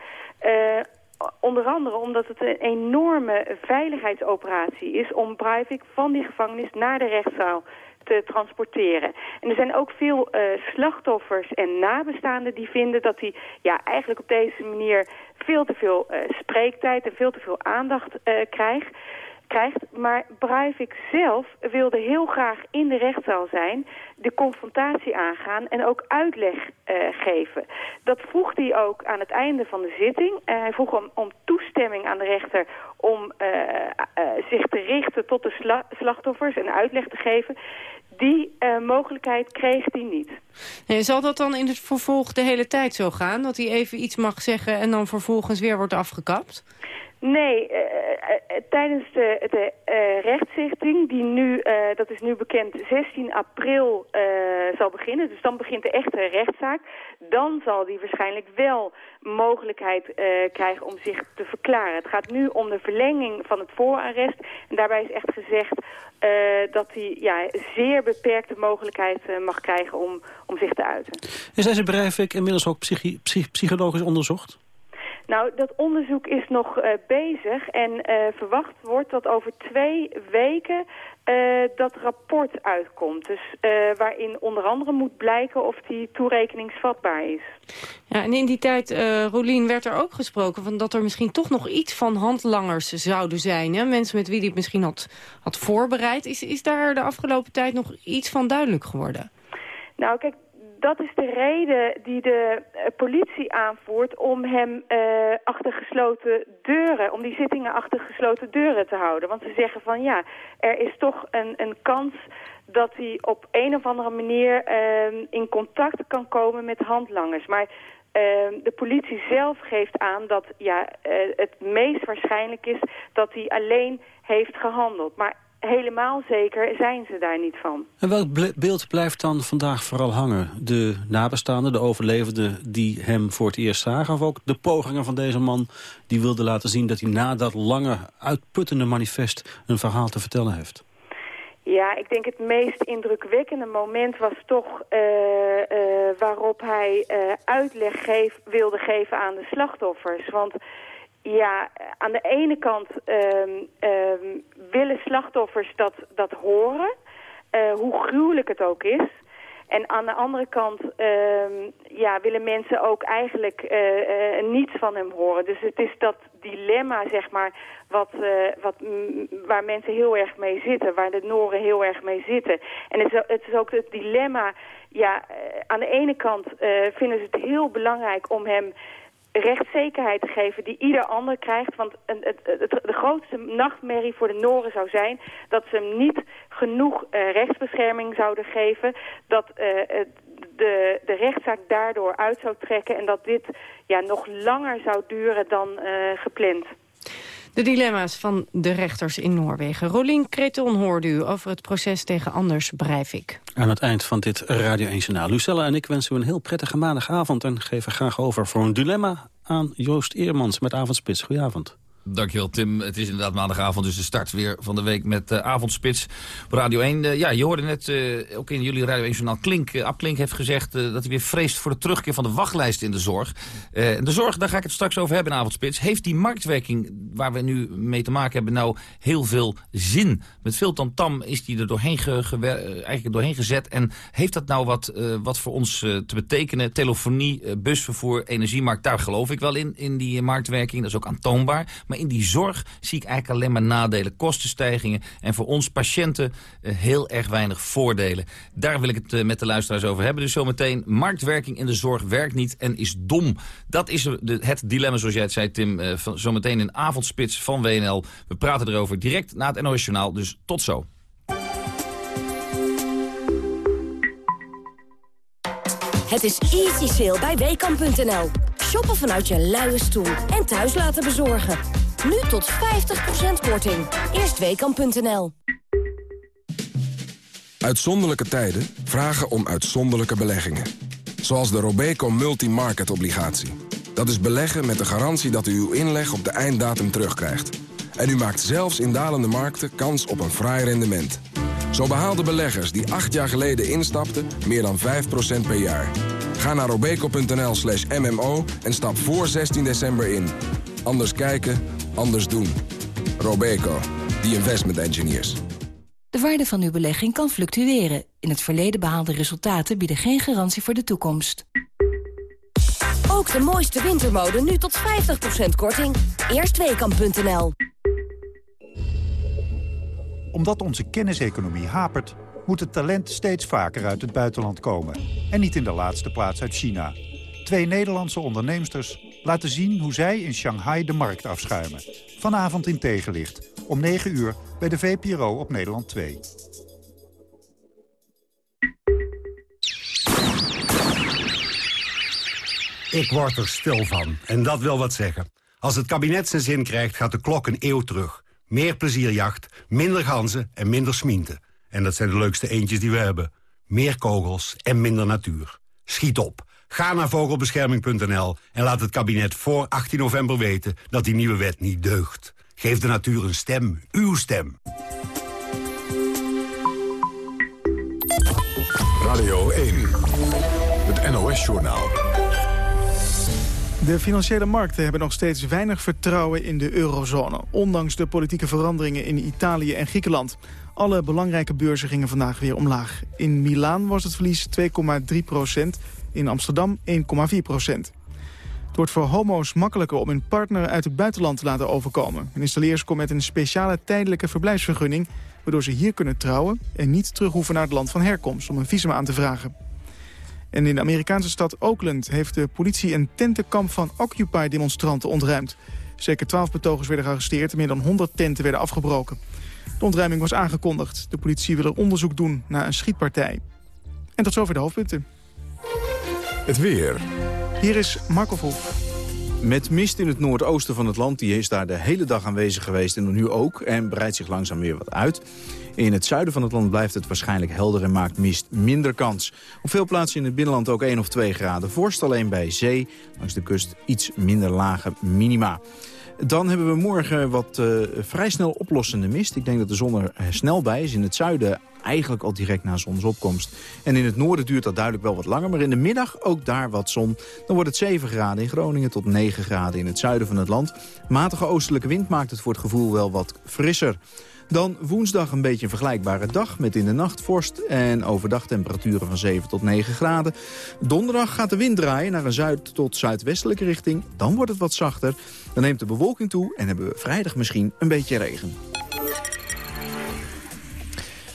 S22: onder andere omdat het een enorme veiligheidsoperatie is om Breivik van die gevangenis naar de rechtszaal te transporteren. En er zijn ook veel uh, slachtoffers en nabestaanden die vinden dat hij ja, eigenlijk op deze manier veel te veel uh, spreektijd en veel te veel aandacht uh, krijgt krijgt. Maar Breivik zelf wilde heel graag in de rechtszaal zijn, de confrontatie aangaan en ook uitleg geven. Dat vroeg hij ook aan het einde van de zitting. Hij vroeg om, om, toestemming aan de rechter om uh, zich te richten tot de sla slachtoffers en uitleg te geven. Die mogelijkheid kreeg hij niet.
S11: Nee, zal dat dan in het vervolg de hele tijd zo gaan? Dat hij even iets mag zeggen en dan vervolgens weer wordt afgekapt?
S22: Nee, uh, uh, tijdens de, de die nu, dat is nu bekend, 16 april zal beginnen. Dus dan begint de echte rechtszaak. Dan zal hij waarschijnlijk wel mogelijkheid krijgen om zich te verklaren. Het gaat nu om de verlenging van het voorarrest. En daarbij is echt gezegd dat hij ja, zeer beperkte mogelijkheid mag krijgen om, om zich te uiten.
S10: Is deze Breivik inmiddels ook psychi psych psychologisch onderzocht?
S22: Nou, dat onderzoek is nog uh, bezig en uh, verwacht wordt dat over twee weken uh, dat rapport uitkomt. Dus waarin onder andere moet blijken of die toerekeningsvatbaar is.
S11: Ja, en in die tijd, Rolien, werd er ook gesproken van dat er misschien toch nog iets van handlangers zouden zijn. Hè? Mensen met wie hij het misschien had, had voorbereid. Is, is daar de afgelopen tijd nog iets van duidelijk geworden?
S22: Nou, kijk, dat is de reden die de uh, politie aanvoert om hem uh, achter gesloten deuren, om die zittingen achter gesloten deuren te houden. Want ze zeggen van ja, er is toch een, een kans dat hij op een of andere manier uh, in contact kan komen met handlangers. Maar de politie zelf geeft aan dat ja, het meest waarschijnlijk is dat hij alleen heeft gehandeld. Maar helemaal zeker zijn ze daar niet van.
S10: En welk beeld blijft dan vandaag vooral hangen? De nabestaanden, de overlevenden die hem voor het eerst zagen... of ook de pogingen van deze man die wilde laten zien... dat hij na dat lange, uitputtende manifest een verhaal te vertellen heeft?
S22: Ja, ik denk het meest indrukwekkende moment was toch uh, uh, waarop hij uh, uitleg geef, wilde geven aan de slachtoffers. Want ja, aan de ene kant um, um, willen slachtoffers dat, dat horen, uh, hoe gruwelijk het ook is. En aan de andere kant um, ja, willen mensen ook eigenlijk uh, uh, niets van hem horen. Dus het is dat dilemma, zeg maar, wat, wat, waar mensen heel erg mee zitten. Waar de Noren heel erg mee zitten. En het is, het is ook het dilemma, ja, aan de ene kant vinden ze het heel belangrijk om hem rechtszekerheid te geven die ieder ander krijgt. Want het, het, de grootste nachtmerrie voor de Noren zou zijn dat ze hem niet genoeg uh, rechtsbescherming zouden geven. Dat uh, de, de rechtszaak daardoor uit zou trekken en dat dit ja, nog langer zou duren dan uh, gepland.
S11: De dilemma's van de rechters in Noorwegen. Rolien Kreton hoorde u over het proces tegen Anders Breivik.
S10: Aan het eind van dit Radio 1 Journaal. Lucella en ik wensen u een heel prettige maandagavond... en geven graag over voor een dilemma aan Joost Eermans met Avondspits. Goedenavond.
S23: Dankjewel Tim. Het is inderdaad maandagavond, dus de start weer van de week met uh, Avondspits Radio 1. Uh, ja, je hoorde net, uh, ook in jullie Radio 1 journaal, Klink, Ab Klink heeft gezegd dat hij weer vreest voor de terugkeer van de wachtlijst in de zorg. de zorg, daar ga ik het straks over hebben in Avondspits. Heeft die marktwerking waar we nu mee te maken hebben nou heel veel zin? Met veel tamtam is die er doorheen, eigenlijk doorheen gezet. En heeft dat nou wat, wat voor ons te betekenen? Telefonie, busvervoer, energiemarkt, daar geloof ik wel in, in die marktwerking. Dat is ook aantoonbaar. Maar in die zorg zie ik eigenlijk alleen maar nadelen, kostenstijgingen... en voor ons patiënten uh, heel erg weinig voordelen. Daar wil ik het uh, met de luisteraars over hebben. Dus zometeen, marktwerking in de zorg werkt niet en is dom. Dat is het dilemma, zoals jij het zei, Tim. Uh, van, zometeen in avondspits van WNL. We praten erover direct na het NOS Journaal, dus tot zo.
S24: Het is easy sale bij Weekamp.nl. Shoppen vanuit je luie stoel en thuis laten bezorgen. Nu tot 50% korting. Eerst Weekamp.nl.
S25: Uitzonderlijke tijden vragen om uitzonderlijke beleggingen. Zoals de Robeco Multi-Market Obligatie.
S26: Dat is beleggen met de garantie dat u uw inleg op de einddatum terugkrijgt. En u maakt zelfs in dalende markten kans op een fraai rendement. Zo behaalden beleggers die acht jaar geleden instapten meer dan 5% per jaar. Ga naar robeco.nl slash mmo en stap voor 16 december in. Anders kijken, anders doen. Robeco, the investment engineers.
S27: De waarde van uw belegging kan fluctueren. In het verleden behaalde resultaten bieden geen garantie voor de toekomst.
S24: Ook de mooiste wintermode nu tot 50% korting. Eerstweekam.nl
S25: Omdat onze kenniseconomie hapert, moet het talent steeds vaker uit het buitenland komen. En niet in de laatste plaats uit China. Twee Nederlandse onderneemsters laten zien hoe zij in Shanghai de markt afschuimen. Vanavond in Tegenlicht, om 9 uur bij de VPRO op Nederland 2.
S28: Ik word er stil van. En dat wil wat zeggen. Als het kabinet zijn zin krijgt, gaat de klok een eeuw terug. Meer plezierjacht, minder ganzen en minder smienten. En dat zijn de leukste eendjes die we hebben. Meer kogels en minder natuur. Schiet op. Ga naar vogelbescherming.nl en laat het kabinet voor 18 november weten dat die nieuwe wet niet deugt. Geef de natuur een stem, uw stem.
S1: Radio 1, het NOS-journaal.
S29: De financiële markten hebben nog steeds weinig vertrouwen in de eurozone... ondanks de politieke veranderingen in Italië en Griekenland. Alle belangrijke beurzen gingen vandaag weer omlaag. In Milaan was het verlies 2,3 procent, in Amsterdam 1,4 procent. Het wordt voor homo's makkelijker om hun partner uit het buitenland te laten overkomen. Een installeers komt met een speciale tijdelijke verblijfsvergunning... waardoor ze hier kunnen trouwen en niet terug hoeven naar het land van herkomst... om een visum aan te vragen. En in de Amerikaanse stad Oakland heeft de politie een tentenkamp van Occupy-demonstranten ontruimd. Zeker 12 betogers werden gearresteerd en meer dan 100 tenten werden afgebroken. De ontruiming was aangekondigd. De politie wil er onderzoek doen naar een schietpartij. En tot zover de hoofdpunten.
S1: Het weer.
S29: Hier is Marco Verhoef.
S30: Met mist in het noordoosten van het land. Die is daar de hele dag aanwezig geweest en nu ook. En breidt zich langzaam weer wat uit. In het zuiden van het land blijft het waarschijnlijk helder en maakt mist minder kans. Op veel plaatsen in het binnenland ook 1 of 2 graden vorst. Alleen bij zee, langs de kust, iets minder lage minima. Dan hebben we morgen wat uh, vrij snel oplossende mist. Ik denk dat de zon er snel bij is. In het zuiden eigenlijk al direct na zonsopkomst. En in het noorden duurt dat duidelijk wel wat langer. Maar in de middag ook daar wat zon. Dan wordt het 7 graden in Groningen tot 9 graden in het zuiden van het land. Matige oostelijke wind maakt het voor het gevoel wel wat frisser. Dan woensdag een beetje een vergelijkbare dag met in de nacht vorst en overdag temperaturen van 7 tot 9 graden. Donderdag gaat de wind draaien naar een zuid- tot zuidwestelijke richting. Dan wordt het wat zachter. Dan neemt de bewolking toe en hebben we vrijdag misschien een beetje regen.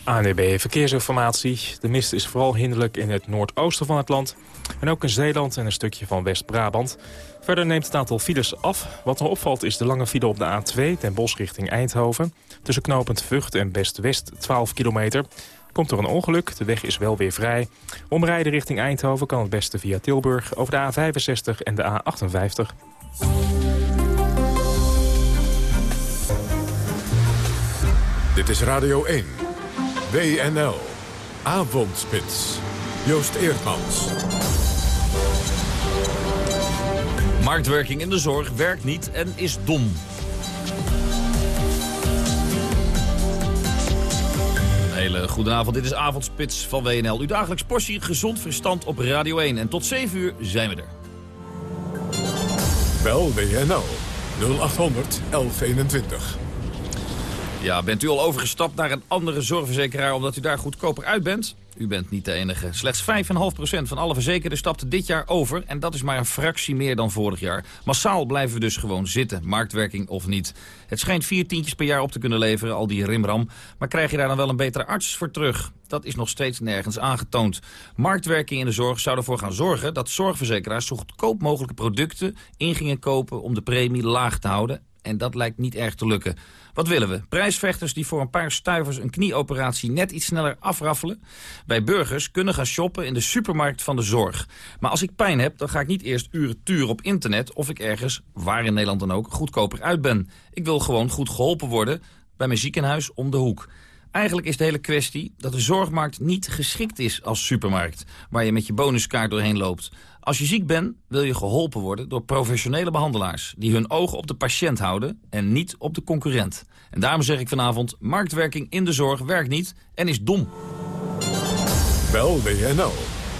S3: ANDB Verkeersinformatie. De mist is vooral hinderlijk in het noordoosten van het land. En ook in Zeeland en een stukje van West-Brabant. Verder neemt het aantal files af. Wat er opvalt is de lange file op de A2 ten bos richting Eindhoven. Tussen knooppunt Vught en Best-West 12 kilometer. Komt er een ongeluk, de weg is wel weer vrij. Omrijden richting Eindhoven kan het beste via Tilburg over de A65 en de A58.
S1: Dit is Radio 1. WNL. Avondspits. Joost Eerdmans.
S23: Marktwerking in de zorg werkt niet en is dom. hele goede avond. Dit is Avondspits van WNL. Uw dagelijks portie gezond verstand op Radio 1. En tot 7 uur zijn we er.
S1: Bel WNL 0800 1121.
S23: Ja, bent u al overgestapt naar een andere zorgverzekeraar omdat u daar goedkoper uit bent? U bent niet de enige. Slechts 5,5% van alle verzekerden stapte dit jaar over. En dat is maar een fractie meer dan vorig jaar. Massaal blijven we dus gewoon zitten, marktwerking of niet. Het schijnt vier tientjes per jaar op te kunnen leveren, al die rimram. Maar krijg je daar dan wel een betere arts voor terug? Dat is nog steeds nergens aangetoond. Marktwerking in de zorg zou ervoor gaan zorgen... dat zorgverzekeraars zo goedkoop mogelijke producten in gingen kopen... om de premie laag te houden. En dat lijkt niet erg te lukken. Wat willen we? Prijsvechters die voor een paar stuivers een knieoperatie net iets sneller afraffelen? Wij burgers kunnen gaan shoppen in de supermarkt van de zorg. Maar als ik pijn heb, dan ga ik niet eerst uren turen op internet... of ik ergens, waar in Nederland dan ook, goedkoper uit ben. Ik wil gewoon goed geholpen worden bij mijn ziekenhuis om de hoek. Eigenlijk is de hele kwestie dat de zorgmarkt niet geschikt is als supermarkt... waar je met je bonuskaart doorheen loopt. Als je ziek bent, wil je geholpen worden door professionele behandelaars... die hun ogen op de patiënt houden en niet op de concurrent. En daarom zeg ik vanavond, marktwerking in de zorg werkt niet en is dom.
S1: Bel WNL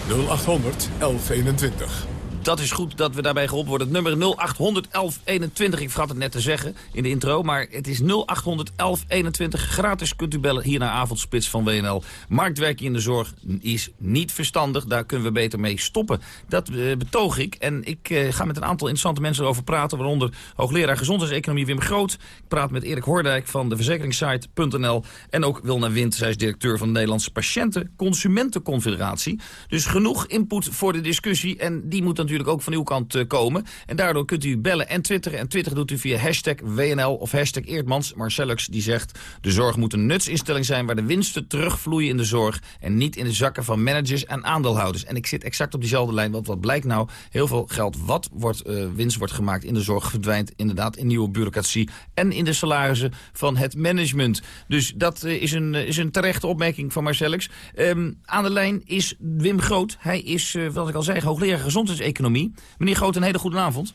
S1: 0800 1121.
S23: Dat is goed dat we daarbij geholpen worden. Het nummer 0800 1121, ik vergat het net te zeggen in de intro. Maar het is 0800 1121. Gratis kunt u bellen hier naar Avondspits van WNL. Marktwerking in de zorg is niet verstandig. Daar kunnen we beter mee stoppen. Dat uh, betoog ik. En ik uh, ga met een aantal interessante mensen erover praten. Waaronder hoogleraar gezondheidseconomie Wim Groot. Ik praat met Erik Hoordijk van de verzekeringssite.nl. En ook Wilna Wind, zij is directeur van de Nederlandse Patiënten Consumentenconfederatie. Dus genoeg input voor de discussie. En die moet dan natuurlijk ook van uw kant uh, komen. En daardoor kunt u bellen en twitteren. En twitteren doet u via hashtag WNL of hashtag Eerdmans. Marcellux die zegt... de zorg moet een nutsinstelling zijn waar de winsten terugvloeien in de zorg... en niet in de zakken van managers en aandeelhouders. En ik zit exact op diezelfde lijn, want wat blijkt nou? Heel veel geld wat wordt, uh, winst wordt gemaakt in de zorg... verdwijnt inderdaad in nieuwe bureaucratie... en in de salarissen van het management. Dus dat uh, is, een, is een terechte opmerking van Marcellux. Um, aan de lijn is Wim Groot. Hij is, wat ik al zei, hoogleraar gezondheidseconomie economie. Meneer Groot, een hele goede avond.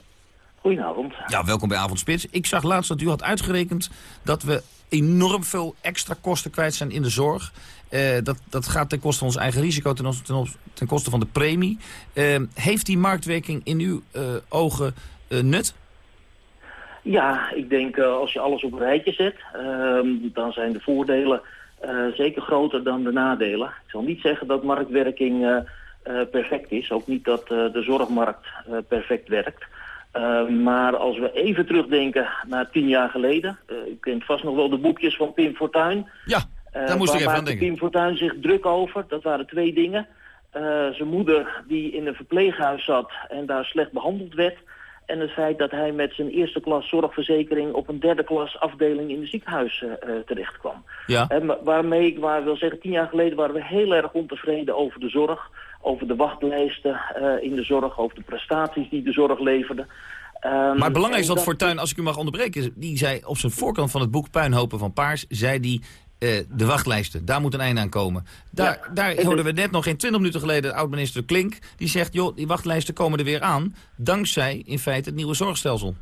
S31: Goedenavond.
S23: Ja, welkom bij Avondspits. Ik zag laatst dat u had uitgerekend dat we enorm veel extra kosten kwijt zijn in de zorg. Uh, dat, dat gaat ten koste van ons eigen risico, ten, ten, ten koste van de premie. Uh, heeft die marktwerking in uw uh, ogen nut?
S31: Ja, ik denk als je alles op een rijtje zet, ehm, dan zijn de voordelen zeker groter dan de nadelen. Ik zal niet zeggen dat marktwerking perfect is. Ook niet dat uh, de zorgmarkt uh, perfect werkt. maar als we even terugdenken naar tien jaar geleden... u kent vast nog wel de boekjes van Pim Fortuyn.
S23: Ja, daar moest ik even aan denken.
S31: Pim Fortuyn zich druk over. Dat waren twee dingen. zijn moeder die in een verpleeghuis zat en daar slecht behandeld werd... En het feit dat hij met zijn eerste klas zorgverzekering op een derde klas afdeling in het ziekenhuis uh, terecht kwam.
S23: Ja.
S31: Waarmee ik maar wil zeggen, tien jaar geleden waren we heel erg ontevreden over de zorg over de wachtlijsten uh, in de zorg, over de prestaties die de zorg leverde. Um,
S23: maar het belangrijkste dat Fortuyn, als ik u mag onderbreken, die zei op zijn voorkant van het boek Puinhopen van Paars, zei die uh, de wachtlijsten, daar moet een einde aan komen. Daar, ja, daar hoorden we net nog geen 20 minuten geleden oud-minister Klink, die zegt, joh, die wachtlijsten komen er weer aan, dankzij in feite het nieuwe zorgstelsel.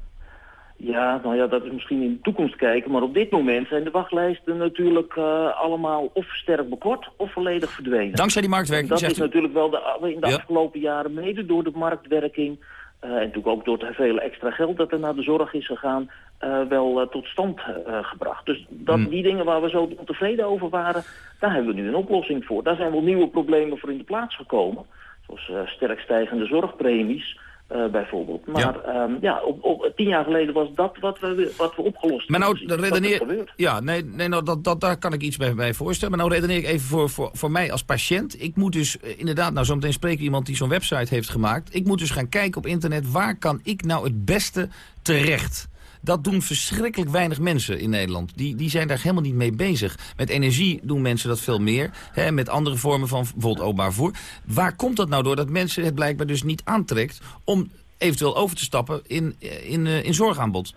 S31: Ja, nou ja, dat is misschien in de toekomst kijken. Maar op dit moment zijn de wachtlijsten natuurlijk uh, allemaal of sterk bekort of volledig verdwenen.
S23: Dankzij die marktwerking,
S31: Dat
S23: zegt
S31: is
S23: u?
S31: natuurlijk wel de, in de
S23: Ja.
S31: afgelopen jaren mede door de marktwerking... eh, en natuurlijk ook door het vele extra geld dat er naar de zorg is gegaan... eh, wel eh, tot stand eh, gebracht. Dus dat,
S23: Hmm.
S31: die dingen waar we zo ontevreden over waren... daar hebben we nu een oplossing voor. Daar zijn wel nieuwe problemen voor in de plaats gekomen. Zoals eh, sterk stijgende zorgpremies... eh, bijvoorbeeld. Maar
S23: Ja.
S31: ja, ja op, op, tien jaar geleden was dat wat we, wat we opgelost
S23: Maar nou,
S31: hebben.
S23: dat
S31: Dat is
S23: redeneer... Ja, nee, nee nou, dat, dat, daar kan ik iets bij, bij voorstellen. Maar nou redeneer ik even voor, voor, voor mij als patiënt. Ik moet dus eh, inderdaad, nou zometeen spreken iemand die zo'n website heeft gemaakt. Ik moet dus gaan kijken op internet, waar kan ik nou het beste terecht? Dat doen verschrikkelijk weinig mensen in Nederland. Die, die zijn daar helemaal niet mee bezig. Met energie doen mensen dat veel meer. Hè, met andere vormen van bijvoorbeeld openbaar voer. Waar komt dat nou door dat mensen het blijkbaar dus niet aantrekt... om eventueel over te stappen in, in, in, in zorgaanbod?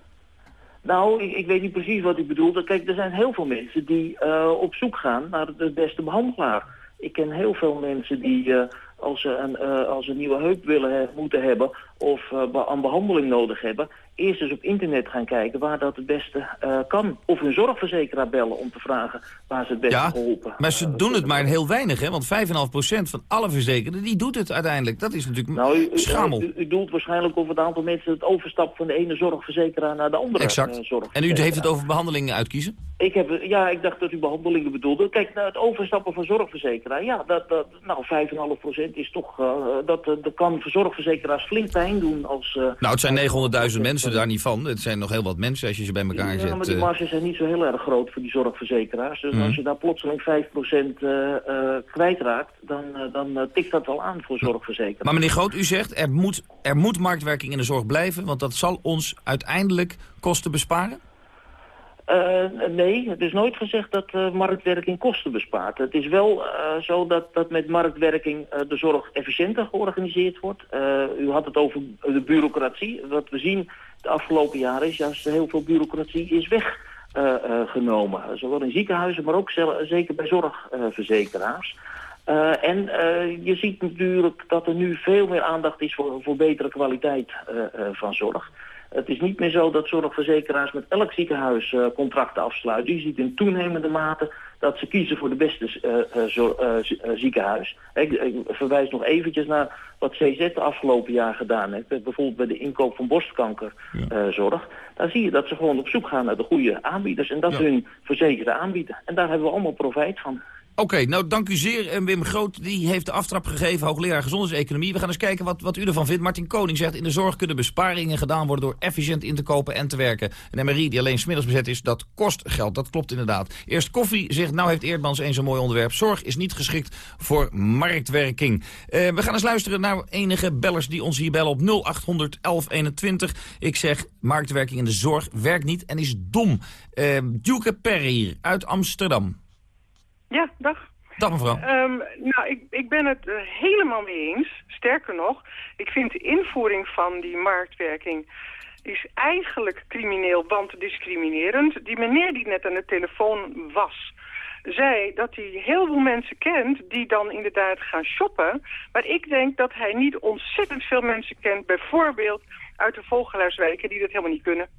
S31: Nou, ik, ik weet niet precies wat u bedoelt. Kijk, er zijn heel veel mensen die uh, op zoek gaan naar de beste behandelaar. Ik ken heel veel mensen die, als, ze een, als een nieuwe heup willen moeten hebben... of een behandeling nodig hebben... eerst eens op internet gaan kijken waar dat het beste kan. Of hun zorgverzekeraar bellen om te vragen waar ze het beste
S23: Ja,
S31: geholpen
S23: maar ze doen het maar heel weinig, hè? Want 5,5% van alle verzekerden, die doet het uiteindelijk. Dat is natuurlijk
S31: Nou, u,
S23: schamel.
S31: U, u doelt waarschijnlijk over het aantal mensen het overstap van de ene zorgverzekeraar naar de andere
S23: Exact.
S31: uh,
S23: En u heeft het over behandelingen uitkiezen?
S31: Ik heb, ja, ik dacht dat u behandelingen bedoelde. Kijk, nou, het overstappen van zorgverzekeraar, ja, dat, dat, nou, 5,5% is toch, uh, dat, dat kan voor zorgverzekeraars flink pijn doen als...
S23: Nou, het zijn 900.000 mensen daar niet van. Het zijn nog heel wat mensen als je ze bij elkaar
S31: ja,
S23: zet.
S31: maar die
S23: eh.
S31: marges zijn niet zo heel erg groot voor die zorgverzekeraars. Dus
S23: Mhm.
S31: als je daar plotseling 5% uh, uh, kwijtraakt, dan, uh, dan tikt dat wel aan voor zorgverzekeraars.
S23: Maar meneer Groot, u zegt er moet, er moet marktwerking in de zorg blijven... want dat zal ons uiteindelijk kosten besparen?
S31: Uh, nee, het is nooit gezegd dat uh, marktwerking kosten bespaart. Het is wel uh, zo dat, dat met marktwerking de zorg efficiënter georganiseerd wordt. u had het over de bureaucratie. Wat we zien de afgelopen jaren is juist heel veel bureaucratie is weg. genomen. Zowel in ziekenhuizen, maar ook zeker bij zorgverzekeraars. En je ziet natuurlijk dat er nu veel meer aandacht is voor, voor betere kwaliteit van zorg. Het is niet meer zo dat zorgverzekeraars met elk ziekenhuis contracten afsluiten. Je ziet in toenemende mate dat ze kiezen voor de beste ziekenhuis. Ik, ik, verwijs nog eventjes naar wat CZ de afgelopen jaar gedaan heeft. Bijvoorbeeld bij de inkoop van borstkankerzorg. Daar zie je dat ze gewoon op zoek gaan naar de goede aanbieders. En dat ja. hun verzekerde aanbieden. En daar hebben we allemaal profijt van.
S23: Oké, nou dank u zeer. En Wim Groot die heeft de aftrap gegeven, hoogleraar gezondheidseconomie. We gaan eens kijken wat, wat u ervan vindt. Martin Koning zegt, in de zorg kunnen besparingen gedaan worden door efficiënt in te kopen en te werken. Een MRI die alleen smiddags bezet is, dat kost geld. Dat klopt inderdaad. Eerst koffie zegt, nou heeft Eerdmans eens een mooi onderwerp. Zorg is niet geschikt voor marktwerking. Uh, we gaan eens luisteren naar enige bellers die ons hier bellen op 0800 1121. Ik zeg, marktwerking in de zorg werkt niet en is dom. Uh, Duke Perry uit Amsterdam.
S32: Ja, dag.
S23: Dag mevrouw.
S32: Um, nou, ik, ik ben het er helemaal mee eens. Sterker nog, ik vind de invoering van die marktwerking is eigenlijk crimineel, want discriminerend. Die meneer die net aan de telefoon was, zei dat hij heel veel mensen kent die dan inderdaad gaan shoppen. Maar ik denk dat hij niet ontzettend veel mensen kent, bijvoorbeeld uit de Vogelaarswijken, die dat helemaal niet kunnen.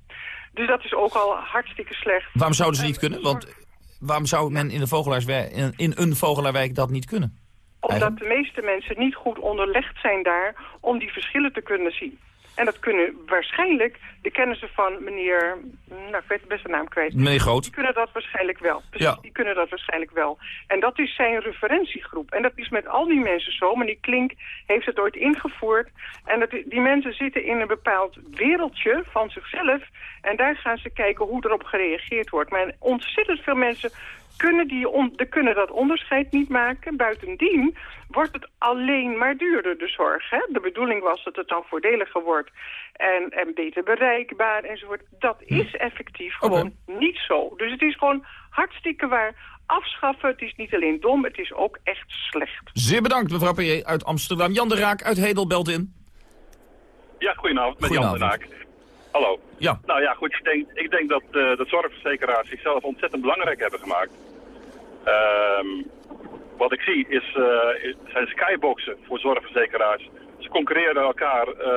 S32: Dus dat is ook al hartstikke slecht.
S23: Waarom zouden ze niet kunnen? Want waarom zou men in, de Vogelaarswijk, in, in een Vogelaarwijk dat niet kunnen?
S32: Omdat de meeste mensen niet goed onderlegd zijn daar om die verschillen te kunnen zien. En dat kunnen waarschijnlijk de kennissen van meneer... Nou, ik weet de beste naam kwijt.
S23: Meneer Groot.
S32: Die kunnen dat waarschijnlijk wel. Precies, ja. die kunnen dat waarschijnlijk wel. En dat is zijn referentiegroep. En dat is met al die mensen zo. Meneer Klink heeft het ooit ingevoerd. En dat, die mensen zitten in een bepaald wereldje van zichzelf. En daar gaan ze kijken hoe erop gereageerd wordt. Maar ontzettend veel mensen kunnen, die on, de, kunnen dat onderscheid niet maken. Buitendien wordt het alleen maar duurder, de zorg. Hè? De bedoeling was dat het dan voordeliger wordt en, en beter bereikbaar enzovoort. Dat is effectief gewoon niet zo. Dus het is gewoon hartstikke waar. Afschaffen, het is niet alleen dom, het is ook echt slecht.
S23: Zeer bedankt, mevrouw P.J. uit Amsterdam. Jan de Raak uit Hedel belt in.
S33: Ja, goedenavond, met Jan de Raak. Hallo.
S23: Ja.
S33: Nou ja, goed, ik denk, ik denk dat uh, de zorgverzekeraars zichzelf ontzettend belangrijk hebben gemaakt. Um, wat ik zie is, uh, zijn skyboxen voor zorgverzekeraars. Ze concurreren elkaar uh,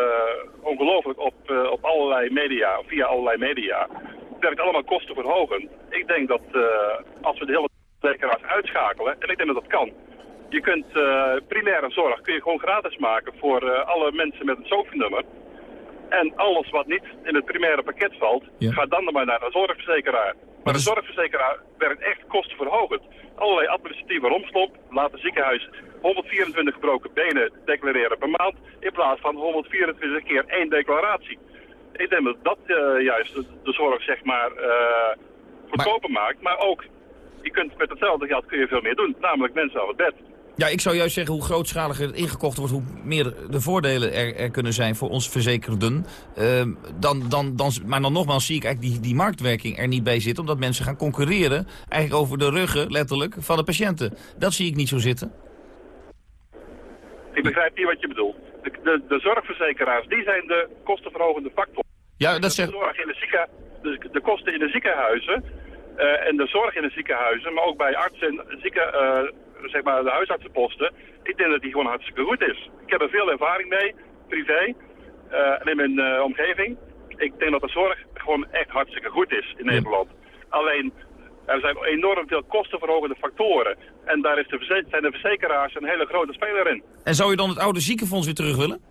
S33: ongelooflijk op, uh, op allerlei media, via allerlei media. Het werkt allemaal kostenverhogend. Ik denk dat als we de hele verzekeraars uitschakelen, en ik denk dat dat kan. Je kunt primaire zorg kun je gewoon gratis maken voor alle mensen met een SOFI-nummer. En alles wat niet in het primaire pakket valt, ja. gaat dan maar naar de zorgverzekeraar. Maar de zorgverzekeraar werkt echt kostenverhogend. Allerlei administratieve romslomp laat het ziekenhuis 124 gebroken benen declareren per maand... in plaats van 124 keer één declaratie. Ik denk dat dat uh, juist de, de, zorg zeg maar uh, goedkoper maar... maakt. Maar ook, je kunt met hetzelfde geld kun je veel meer doen. Namelijk mensen aan het bed.
S23: Ja, ik zou juist zeggen, hoe grootschaliger het ingekocht wordt... hoe meer de voordelen er, er kunnen zijn voor ons verzekerden. Uh, dan, dan, dan, maar dan nogmaals zie ik eigenlijk die, die marktwerking er niet bij zitten... omdat mensen gaan concurreren, eigenlijk over de ruggen, letterlijk, van de patiënten. Dat zie ik niet zo zitten.
S33: Ik begrijp niet wat je bedoelt. De, de, de zorgverzekeraars, die zijn de kostenverhogende factor.
S23: Ja, dat zegt...
S33: De, zorg in de, zieken, de, de kosten in de ziekenhuizen... Uh, en de zorg in de ziekenhuizen, maar ook bij artsen en zieken... Uh, zeg maar, de huisartsenposten, ik denk dat die gewoon hartstikke goed is. Ik heb er veel ervaring mee, privé, uh, en in mijn omgeving. Ik denk dat de zorg gewoon echt hartstikke goed is in Nederland. Alleen, er zijn enorm veel kostenverhogende factoren. En daar is de zijn de verzekeraars een hele grote speler in.
S23: En zou je dan het oude ziekenfonds weer terug willen?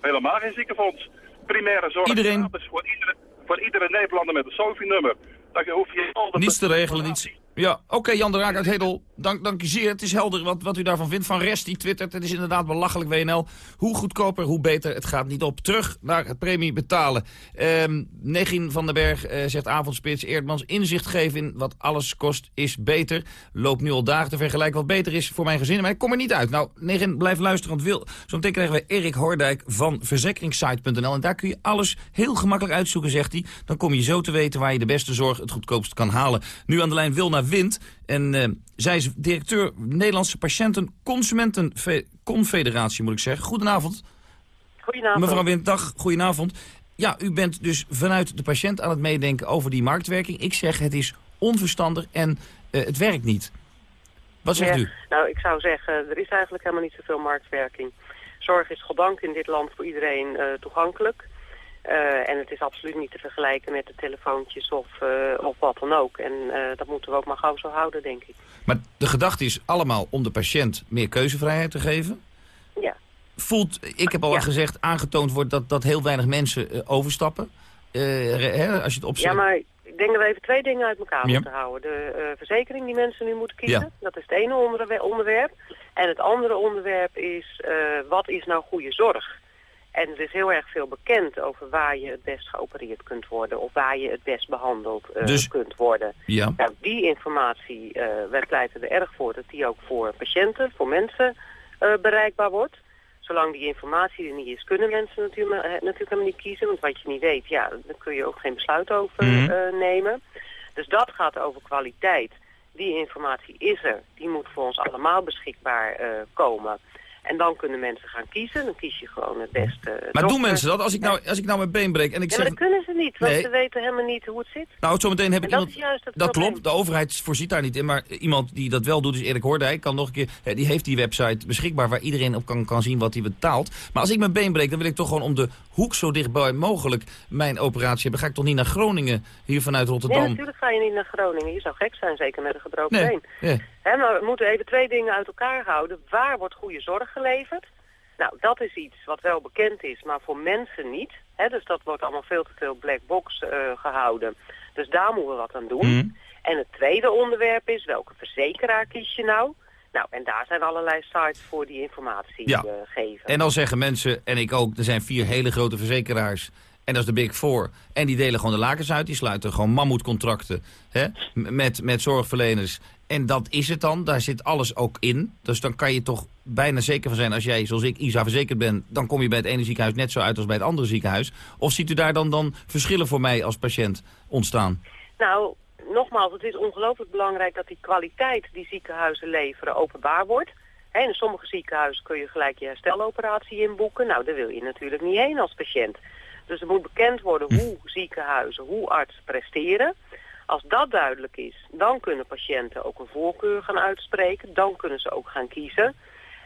S33: Helemaal geen ziekenfonds. Primaire zorg
S23: Iedereen...
S33: is voor iedere, voor iedere Nederlander met een SOFI-nummer. Dan hoef je
S23: Niets te regelen, niets... Ja, oké, okay, Jan de Raak uit Hedel. Dank, dank u zeer. Het is helder wat, wat u daarvan vindt. Van Rest die twittert, het is inderdaad belachelijk WNL. Hoe goedkoper, hoe beter. Het gaat niet op. Terug naar het premie betalen. Um, Negin van den Berg uh, zegt avondspits. Eerdmans inzicht geven in wat alles kost is beter. Loopt nu al dagen te vergelijken wat beter is voor mijn gezin. Maar ik kom er niet uit. Nou, Negin, blijf luisteren. Want wil, zo meteen krijgen we Erik Hordijk van verzekeringssite.nl. En daar kun je alles heel gemakkelijk uitzoeken, zegt hij. Dan kom je zo te weten waar je de beste zorg het goedkoopst kan halen. Nu aan de lijn Wilna Wind. En uh, zij is directeur Nederlandse Patiënten Consumentenconfederatie, moet ik zeggen. Goedenavond.
S34: Goedenavond.
S23: Mevrouw Wind, dag. Goedenavond. ja, u bent dus vanuit de patiënt aan het meedenken over die marktwerking. Ik zeg het is onverstandig en uh, het werkt niet. Wat zegt
S35: ja,
S23: u?
S35: Nou, ik zou zeggen, er is eigenlijk helemaal niet zoveel marktwerking. Zorg is goddank in dit land voor iedereen uh, toegankelijk. Uh, en het is absoluut niet te vergelijken met de telefoontjes of, uh, of wat dan ook. En uh, dat moeten we ook maar gauw zo houden, denk ik.
S23: Maar de gedachte is allemaal om de patiënt meer keuzevrijheid te geven?
S35: Ja.
S23: Voelt, ik heb al ja. gezegd, aangetoond wordt dat, dat heel weinig mensen overstappen. Hè, als je het opzet.
S35: Ja, maar ik denk dat we even twee dingen uit elkaar ja. moeten houden. De verzekering die mensen nu moeten kiezen, ja. dat is het ene onderwerp. En het andere onderwerp is, wat is nou goede zorg? En er is heel erg veel bekend over waar je het best geopereerd kunt worden... of waar je het best behandeld uh, dus, kunt worden.
S23: Ja.
S35: Nou, die informatie, uh, wij pleiten er erg voor dat die ook voor patiënten, voor mensen uh, bereikbaar wordt. Zolang die informatie er niet is, kunnen mensen natuurlijk, natuurlijk helemaal niet kiezen. Want wat je niet weet, ja, daar kun je ook geen besluit over mm -hmm. nemen. Dus dat gaat over kwaliteit. Die informatie is er. Die moet voor ons allemaal beschikbaar komen. En dan kunnen mensen gaan kiezen. Dan kies je gewoon het beste.
S23: Maar dokter. doen mensen dat? Als ik, nou, als ik nou mijn been breek en ik
S35: ja,
S23: zeg...
S35: maar dat kunnen ze niet, want nee. ze weten helemaal niet hoe het zit.
S23: Nou, zometeen heb ik
S35: en
S23: iemand...
S35: Dat, is juist het
S23: dat
S35: probleem.
S23: klopt, de overheid voorziet daar niet in. Maar iemand die dat wel doet is Erik Hoordijk. Kan nog een keer, die heeft die website beschikbaar waar iedereen op kan, kan zien wat hij betaalt. Maar als ik mijn been breek, dan wil ik toch gewoon om de hoek zo dichtbij mogelijk mijn operatie hebben. Ga ik toch niet naar Groningen, hier vanuit Rotterdam?
S35: Nee, natuurlijk ga je niet naar Groningen. Je zou gek zijn, zeker met een gebroken
S23: nee.
S35: been.
S23: Nee.
S35: He, maar we moeten even twee dingen uit elkaar houden. Waar wordt goede zorg geleverd? Nou, dat is iets wat wel bekend is, maar voor mensen niet. Dus dat wordt allemaal veel te veel black box uh, gehouden. Dus daar moeten we wat aan doen.
S23: Mm.
S35: En het tweede onderwerp is, welke verzekeraar kies je nou? Nou, en daar zijn allerlei sites voor die informatie
S23: ja.
S35: uh, geven.
S23: En dan zeggen mensen, en ik ook, er zijn vier hele grote verzekeraars... En dat is de Big Four. En die delen gewoon de lakens uit. Die sluiten gewoon mammoetcontracten hè, met, met zorgverleners. En dat is het dan. Daar zit alles ook in. Dus dan kan je toch bijna zeker van zijn... als jij, zoals ik, ISA verzekerd ben... dan kom je bij het ene ziekenhuis net zo uit als bij het andere ziekenhuis. Of ziet u daar dan, dan verschillen voor mij als patiënt ontstaan?
S35: Nou, nogmaals, het is ongelooflijk belangrijk... dat die kwaliteit die ziekenhuizen leveren openbaar wordt. He, in sommige ziekenhuizen kun je gelijk je hersteloperatie inboeken. Nou, daar wil je natuurlijk niet heen als patiënt. Dus er moet bekend worden hoe ziekenhuizen, hoe artsen presteren. Als dat duidelijk is, dan kunnen patiënten ook een voorkeur gaan uitspreken. Dan kunnen ze ook gaan kiezen.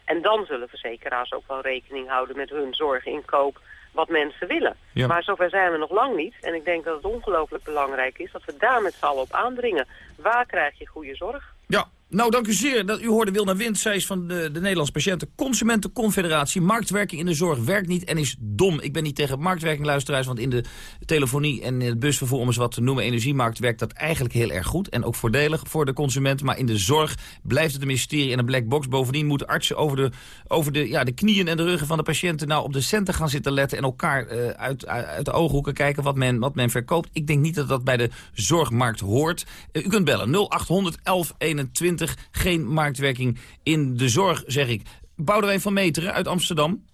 S35: En dan zullen verzekeraars ook wel rekening houden met hun zorginkoop wat mensen willen.
S23: Ja.
S35: Maar zover zijn we nog lang niet. En ik denk dat het ongelooflijk belangrijk is dat we daar met z'n allen op aandringen. Waar krijg je goede zorg?
S23: Ja, nou dank u zeer. Dat, u hoorde Wilna Wind, zij is van de, de Nederlandse Patiënten Consumentenconfederatie. Marktwerking in de zorg werkt niet en is dom. Ik ben niet tegen marktwerking, luisteraars, want in de telefonie en in het busvervoer, om eens wat te noemen, energiemarkt, werkt dat eigenlijk heel erg goed. En ook voordelig voor de consument. Maar in de zorg blijft het een mysterie en een black box. Bovendien moeten artsen over de, over de, ja, de knieën en de ruggen van de patiënten nou op de centen gaan zitten letten en elkaar uh, uit, uit de ooghoeken kijken wat men, wat men verkoopt. Ik denk niet dat dat bij de zorgmarkt hoort. Uh, u kunt bellen 0800 1121. Geen marktwerking in de zorg, zeg ik. Boudewijn van Meteren uit Amsterdam.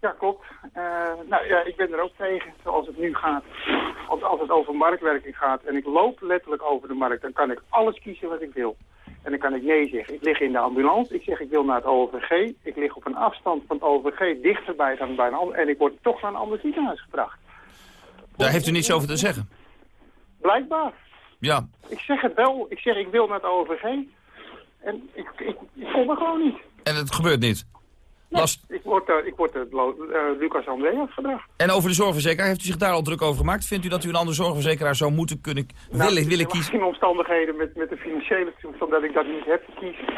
S34: Ja, klopt. Uh, nou ja, ik ben er ook tegen, zoals het nu gaat. Als, als het over marktwerking gaat en ik loop letterlijk over de markt, dan kan ik alles kiezen wat ik wil. En dan kan ik nee zeggen. Ik lig in de ambulance, ik zeg ik wil naar het OVG. Ik lig op een afstand van het OVG dichterbij dan bij een ander. En ik word toch naar een ander ziekenhuis gebracht.
S23: Daar heeft u niets over te zeggen?
S34: Blijkbaar.
S23: Ja.
S34: Ik zeg het wel. Ik zeg ik wil naar het OVG. En ik, ik, ik kom er gewoon niet.
S23: En het gebeurt niet?
S34: Nee, Last... Ik word, uh, ik word uh, Lucas Andreas gebracht.
S23: En over de zorgverzekeraar, heeft u zich daar al druk over gemaakt? Vindt u dat u een andere zorgverzekeraar zou moeten kunnen
S34: nou,
S23: willen, willen kiezen?
S34: in omstandigheden met, met de financiële toestand dat ik dat niet heb te kiezen.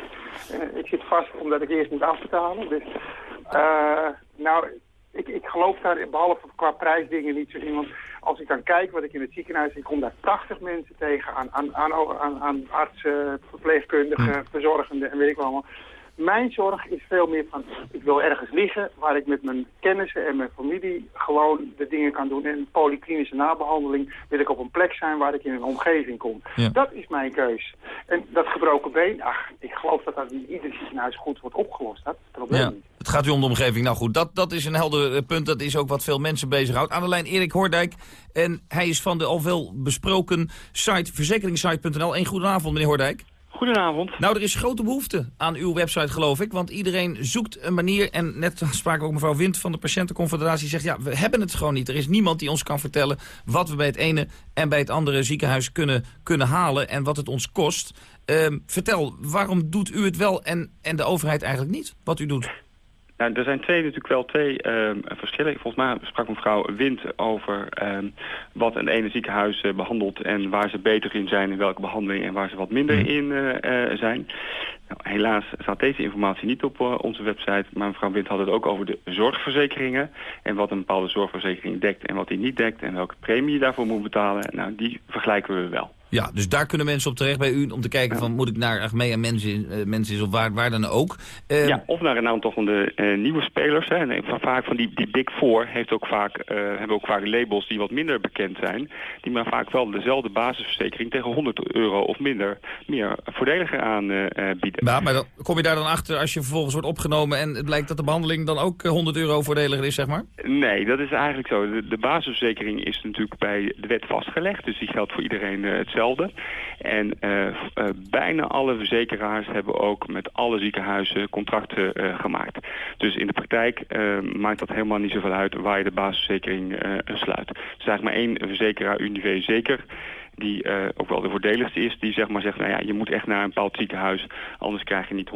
S34: Uh, ik zit vast omdat ik eerst moet afbetalen. Dus, nou, ik, ik geloof daar behalve qua prijsdingen niet zo in. Want als ik dan kijk wat ik in het ziekenhuis... ik kom daar 80 mensen tegen aan, aan, aan, aan, aan artsen, verpleegkundigen, hm. verzorgenden en weet ik wel allemaal. Mijn zorg is veel meer van, ik wil ergens liggen waar ik met mijn kennissen en mijn familie gewoon de dingen kan doen. En polyklinische nabehandeling wil ik op een plek zijn waar ik in een omgeving kom.
S23: Ja.
S34: Dat is mijn keus. En dat gebroken been, ach, ik geloof dat dat in ieder ziekenhuis goed wordt opgelost. Dat is het probleem
S23: ja.
S34: niet.
S23: Het gaat u om de omgeving. Nou goed, dat, dat is een helder punt. Dat is ook wat veel mensen bezighoudt. Aan de lijn Erik Hoordijk. En hij is van de al veel besproken site verzekeringsite.nl. Een goedenavond, meneer Hoordijk.
S36: Goedenavond.
S23: Nou, er is grote behoefte aan uw website, geloof ik. Want iedereen zoekt een manier. En net spraken ook mevrouw Wind van de Patiëntenconfederatie. zegt, ja, we hebben het gewoon niet. Er is niemand die ons kan vertellen wat we bij het ene en bij het andere ziekenhuis kunnen, kunnen halen. En wat het ons kost. Ehm, vertel, waarom doet u het wel en, en de overheid eigenlijk niet? Wat u doet?
S36: Nou, er zijn twee, natuurlijk wel twee uh, verschillen. Volgens mij sprak mevrouw Wind over uh, wat een ene ziekenhuis uh, behandelt... en waar ze beter in zijn in welke behandeling en waar ze wat minder in eh, zijn. Nou, helaas staat deze informatie niet op onze website... maar mevrouw Wind had het ook over de zorgverzekeringen... en wat een bepaalde zorgverzekering dekt en wat die niet dekt... en welke premie je daarvoor moet betalen. Nou, die vergelijken we wel.
S23: Ja, dus daar kunnen mensen op terecht bij u om te kijken van moet ik naar Achmea mensen, uh, mensen is of waar, waar dan ook.
S36: Uh, ja, of naar een aantal van de uh, nieuwe spelers. Hè. En van, vaak van die, die Big Four heeft ook vaak, hebben ook vaak labels die wat minder bekend zijn. Die maar vaak wel dezelfde basisverzekering tegen 100 euro of minder meer voordeliger aanbieden.
S23: Ja, maar dan kom je daar dan achter als je vervolgens wordt opgenomen en het blijkt dat de behandeling dan ook 100 euro voordeliger is, zeg maar?
S36: Nee, dat is eigenlijk zo. De, de basisverzekering is natuurlijk bij de wet vastgelegd. Dus die geldt voor iedereen hetzelfde En uh, uh, bijna alle verzekeraars hebben ook met alle ziekenhuizen contracten uh, gemaakt. Dus in de praktijk maakt dat helemaal niet zoveel uit waar je de basisverzekering sluit. Er is eigenlijk maar één verzekeraar, Unive zeker die uh, ook wel de voordeligste is, die zeg maar zegt, nou ja, je moet echt naar een bepaald ziekenhuis, anders krijg je niet 100%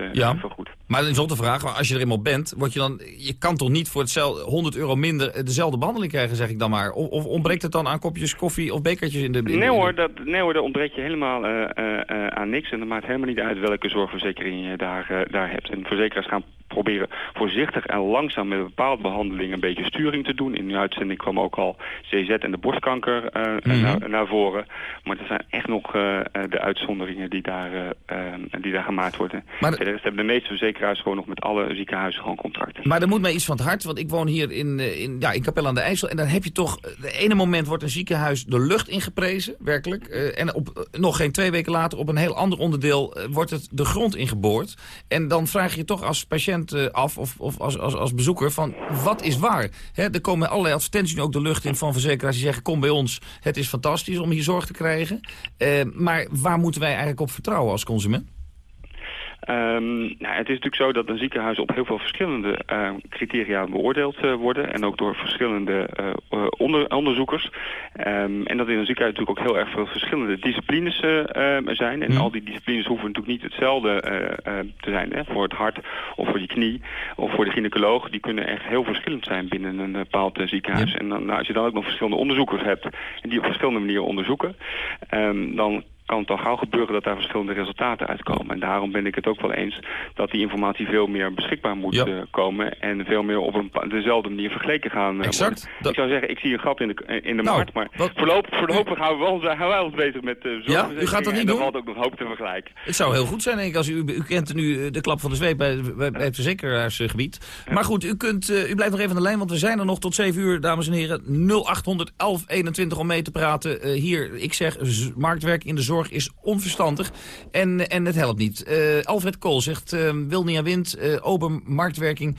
S36: uh,
S23: ja.
S36: vergoed.
S23: Maar dan is ook de vraag, als je er eenmaal bent, word je dan, je kan toch niet voor hetzelfde 100 euro minder dezelfde behandeling krijgen, zeg ik dan maar? Of, of ontbreekt het dan aan kopjes koffie of bekertjes in de... In
S36: nee hoor, dat, nee hoor, daar ontbreekt je helemaal uh, aan niks en dat maakt helemaal niet uit welke zorgverzekering je daar, daar hebt. En verzekeraars gaan proberen voorzichtig en langzaam met bepaalde behandelingen een beetje sturing te doen. In uw uitzending kwam ook al CZ en de borstkanker uh, mm -hmm. naar, naar, voren. Maar er zijn echt nog uh, de uitzonderingen die daar, die daar gemaakt worden. Maar de... rest hebben de meeste verzekeraars gewoon nog met alle ziekenhuizen gewoon contracten.
S23: Maar er moet mij iets van het hart, want ik woon hier in, in, ja, in Capelle aan de IJssel. En dan heb je toch, de ene moment wordt een ziekenhuis de lucht ingeprezen, werkelijk. en op, nog geen twee weken later op een heel ander onderdeel wordt het de grond ingeboord. En dan vraag je toch als patiënt af, of, als, als, als bezoeker, van wat is waar? er komen allerlei advertenties nu ook de lucht in van verzekeraars die zeggen... kom bij ons, het is fantastisch om hier zorg te krijgen. Uh, maar waar moeten wij eigenlijk op vertrouwen als consument?
S36: Um, nou, het is natuurlijk zo dat een ziekenhuis op heel veel verschillende uh, criteria beoordeeld uh, worden. En ook door verschillende uh, onder, onderzoekers. Um, en dat in een ziekenhuis natuurlijk ook heel erg veel verschillende disciplines zijn. En mm. al die disciplines hoeven natuurlijk niet hetzelfde te zijn. Hè, voor het hart of voor je knie of voor de gynaecoloog. Die kunnen echt heel verschillend zijn binnen een bepaald ziekenhuis. Ja. En dan, nou, als je dan ook nog verschillende onderzoekers hebt en die op verschillende manieren onderzoeken. Um, dan kan het al gauw gebeuren dat daar verschillende resultaten uitkomen. En daarom ben ik het ook wel eens dat die informatie veel meer beschikbaar moet ja. uh, komen... en veel meer op een, dezelfde manier vergeleken gaan uh,
S23: exact.
S36: Dat... Ik zou zeggen, ik zie een gat in de, in de nou, markt, maar wat... voorlopig, voorlopig houden we ons, houden wij ons bezig met uh,
S23: Ja, u gaat dat niet
S36: en
S23: doen?
S36: valt ook nog hoop te vergelijken.
S23: Het zou heel goed zijn, denk ik, als u, u kent nu de klap van de zweep bij, bij, bij het verzekeraarsgebied. Ja. Maar goed, u, kunt, u blijft nog even aan de lijn, want we zijn er nog tot 7 uur, dames en heren. 0800 1121 om mee te praten. hier, ik zeg, marktwerk in de zorg is onverstandig verstandig. En, en het helpt niet. Uh, Alfred Kool zegt, uh, Wilnia Wind, uh, open marktwerking.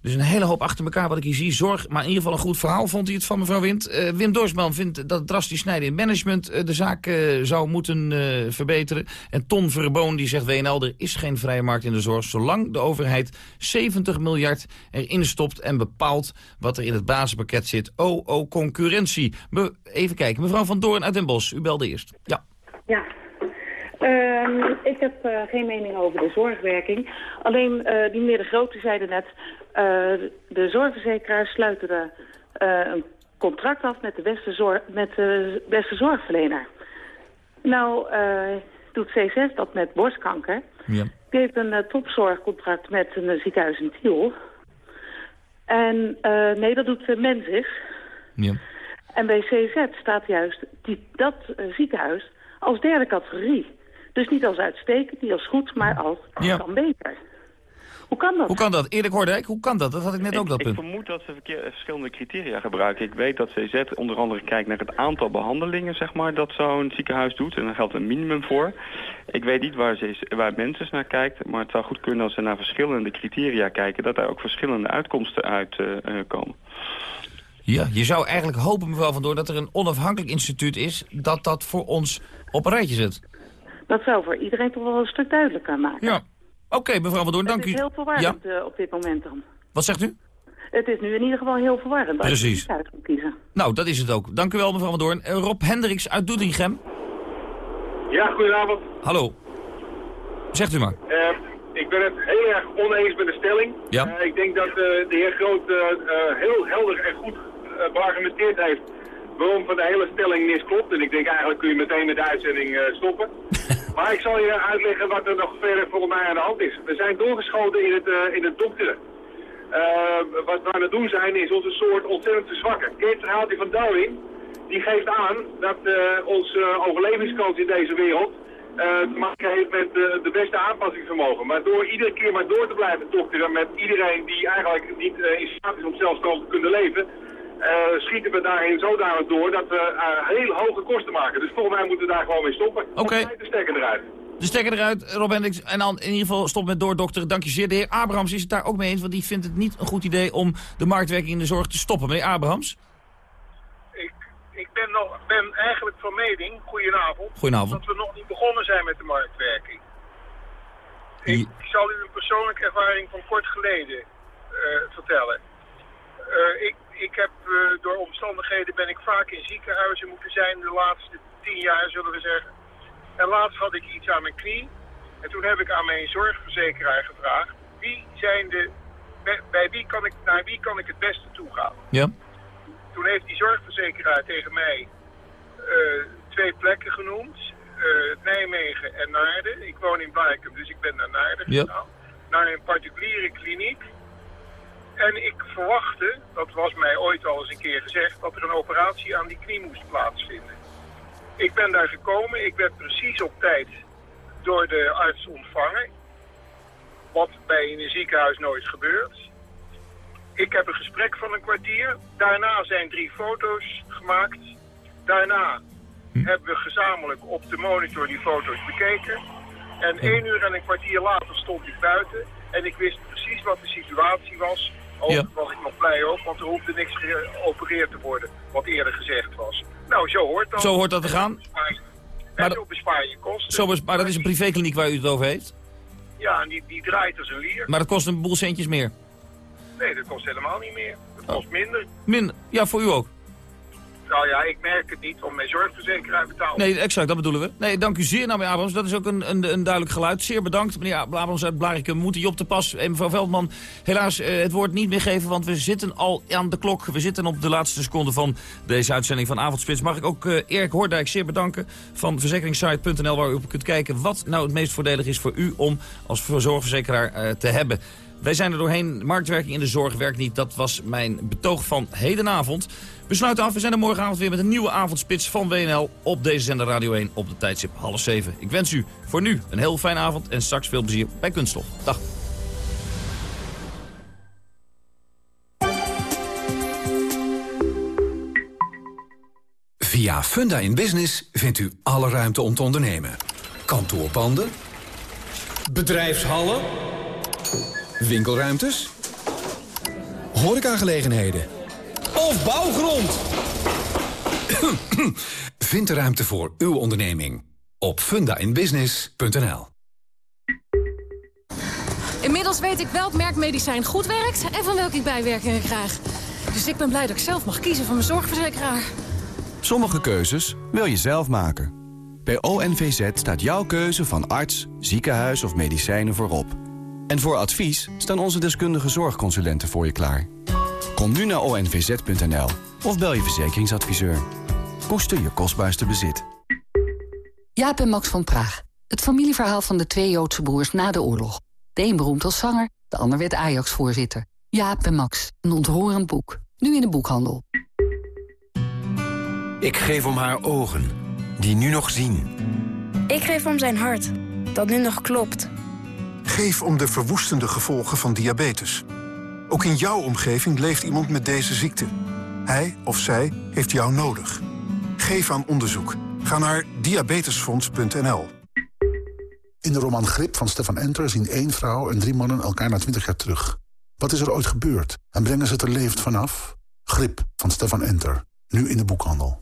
S23: Dus een hele hoop achter elkaar wat ik hier zie. Zorg, maar in ieder geval een goed verhaal vond hij het van mevrouw Wind. Wim Dorsman vindt dat drastisch snijden in management de zaak zou moeten verbeteren. En Ton Verboon die zegt WNL, er is geen vrije markt in de zorg... zolang de overheid 70 miljard erin stopt en bepaalt wat er in het basispakket zit. Oh, oh, concurrentie. Me even kijken, mevrouw Van Doorn uit Den Bosch, u belde eerst. Ja.
S37: Ja, Uh, ik heb uh, geen mening over de zorgwerking. Alleen, uh, die meneer De Grote zeiden net... Uh, de zorgverzekeraars sluiten de, een contract af met de beste, zorg, met de beste zorgverlener. Nou, doet C6 dat met borstkanker. Ja. Die heeft een topzorgcontract met een ziekenhuis in Tiel. En nee, dat doet Mensis.
S23: Ja.
S37: En bij CZ staat juist die, dat ziekenhuis als derde categorie. Dus niet als uitstekend, niet als goed, maar als ja. kan beter. Hoe kan dat?
S23: Hoe kan dat? Erik Hoordijk, hoe kan dat? Dat had ik net
S36: ik,
S23: ook dat
S36: ik
S23: punt.
S36: Ik vermoed dat ze verkeer, verschillende criteria gebruiken. Ik weet dat CZ onder andere kijkt naar het aantal behandelingen, zeg maar, dat zo'n ziekenhuis doet. En daar geldt een minimum voor. Ik weet niet waar, ze, waar mensen naar kijkt, maar het zou goed kunnen als ze naar verschillende criteria kijken, dat daar ook verschillende uitkomsten. Uh, uh, komen.
S23: Ja, je zou eigenlijk hopen, mevrouw Van Door, dat er een onafhankelijk instituut is dat dat voor ons op een rijtje zet.
S37: Dat zou voor iedereen toch wel een stuk duidelijker maken.
S23: Ja. Oké, mevrouw Van Doorn, dank u.
S37: Het is heel verwarrend ja? op dit moment dan.
S23: Wat zegt u?
S37: Het is nu in ieder geval heel verwarrend.
S23: Precies.
S37: Als je kiezen.
S23: Nou, dat is het ook. Dank u wel, mevrouw Van Doorn. Rob Hendricks uit Doetinchem.
S38: Ja, goedenavond.
S23: Hallo. Zegt u maar.
S38: Uh, ik ben het heel erg oneens met de stelling.
S23: Ja.
S38: Uh, ik denk dat uh, de heer Groot heel helder en goed beargumenteerd heeft waarom van de hele stelling misklopt. En ik denk eigenlijk kun je meteen met de uitzending stoppen. maar ik zal je uitleggen wat er nog verder volgens mij aan de hand is. We zijn doorgeschoten in het, in het dokteren. wat we aan het doen zijn is onze soort ontzettend te zwakken. Kijk het verhaaltje van Darwin. Die geeft aan dat onze overlevingskans in deze wereld te maken heeft met de beste aanpassingsvermogen. Maar door iedere keer maar door te blijven dokteren met iedereen die eigenlijk niet in staat is om zelfstandig te kunnen leven, schieten we daarin zodanig door dat we heel hoge kosten maken. Dus volgens mij moeten we daar gewoon mee stoppen.
S23: Oké. Okay.
S38: De stekker eruit.
S23: De stekker eruit, Rob Hendricks. En dan in ieder geval stop met doordokteren. Dank je zeer. De heer Abrahams is het daar ook mee eens, want die vindt het niet een goed idee om de marktwerking in de zorg te stoppen. Meneer Abrahams?
S33: ik ben, nog, ben eigenlijk van mening, goedenavond,
S23: goedenavond,
S33: dat we nog niet begonnen zijn met de marktwerking. Ik zal u een persoonlijke ervaring van kort geleden uh, vertellen. Uh, ik, ik heb uh, door omstandigheden ben ik vaak in ziekenhuizen moeten zijn de laatste tien jaar, zullen we zeggen. En laatst had ik iets aan mijn knie. En toen heb ik aan mijn zorgverzekeraar gevraagd, wie zijn de, bij, bij wie kan ik, naar wie kan ik het beste toe gaan?
S23: Ja.
S33: Toen heeft die zorgverzekeraar tegen mij uh, twee plekken genoemd. Uh, Nijmegen en Naarden. Ik woon in Blijkum, dus ik ben naar Naarden gegaan. Ja. Naar een particuliere kliniek. En ik verwachtte, dat was mij ooit al eens een keer gezegd, dat er een operatie aan die knie moest plaatsvinden. Ik ben daar gekomen, ik werd precies op tijd door de arts ontvangen. Wat bij in een ziekenhuis nooit gebeurt. Ik heb een gesprek van een kwartier. Daarna zijn drie foto's gemaakt. Daarna hm. hebben we gezamenlijk op de monitor die foto's bekeken. En één uur en een kwartier later stond ik buiten. En ik wist precies wat de situatie was. Ook ja. was ik nog blij ook, want er hoefde niks geopereerd te worden. Wat eerder gezegd was. Nou, zo hoort dat.
S23: Zo hoort dat te gaan.
S33: En zo bespaar je kosten.
S23: Zo maar dat is een privékliniek waar u het over heeft?
S33: Ja, en die, die draait als een lier.
S23: Maar dat kost een boel centjes meer?
S33: Nee, dat kost helemaal niet meer. Dat kost oh. minder.
S23: Minder? Ja, voor u ook?
S33: Nou ja, ik merk het niet, om mijn zorgverzekeraar betaald.
S23: Nee, exact, dat bedoelen we. Nee, dank u zeer, nou, meneer Abrams. Dat is ook een, een, een duidelijk geluid. Zeer bedankt, meneer Abrams uit Blarikum. Moet hier op te pas. En mevrouw Veldman, helaas uh, het woord niet meer geven, want we zitten al aan de klok. We zitten op de laatste seconde van deze uitzending van Avondspits. Mag ik ook uh, Erik Hoordijk zeer bedanken van verzekeringssite.nl, waar u op kunt kijken wat nou het meest voordelig is voor u om als zorgverzekeraar uh, te hebben. Wij zijn er doorheen. Marktwerking in de zorg werkt niet. Dat was mijn betoog van hedenavond. We sluiten af. We zijn er morgenavond weer met een nieuwe avondspits van WNL op deze zender Radio 1 op de tijdstip half 7. Ik wens u voor nu een heel fijne avond en straks veel plezier bij Kunststof. Dag.
S2: Via Funda in Business vindt u alle ruimte om te ondernemen. Kantoorpanden. Bedrijfshallen winkelruimtes, horecagelegenheden of bouwgrond. Vind de ruimte voor uw onderneming op fundainbusiness.nl.
S24: Inmiddels weet ik welk merk medicijn goed werkt en van welke ik bijwerkingen krijg. Dus ik ben blij dat ik zelf mag kiezen voor mijn zorgverzekeraar.
S30: Sommige keuzes wil je zelf maken. Bij ONVZ staat jouw keuze van arts, ziekenhuis of medicijnen voorop. En voor advies staan onze deskundige zorgconsulenten voor je klaar. Kom nu naar onvz.nl of bel je verzekeringsadviseur. Koester je kostbaarste bezit.
S39: Jaap en Max van Praag. Het familieverhaal van de twee Joodse broers na de oorlog. De een beroemd als zanger, de ander werd Ajax-voorzitter. Jaap en Max, een ontroerend boek. Nu in de boekhandel.
S40: Ik geef om haar ogen, die nu nog zien.
S41: Ik geef om zijn hart, dat nu nog klopt.
S42: Geef om de verwoestende gevolgen van diabetes. Ook in jouw omgeving leeft iemand met deze ziekte. Hij of zij heeft jou nodig. Geef aan onderzoek. Ga naar diabetesfonds.nl.
S43: In de roman Grip van Stefan Enter zien één vrouw en drie mannen elkaar na twintig jaar terug. Wat is er ooit gebeurd? En brengen ze het er vanaf? Grip van Stefan Enter. Nu in de boekhandel.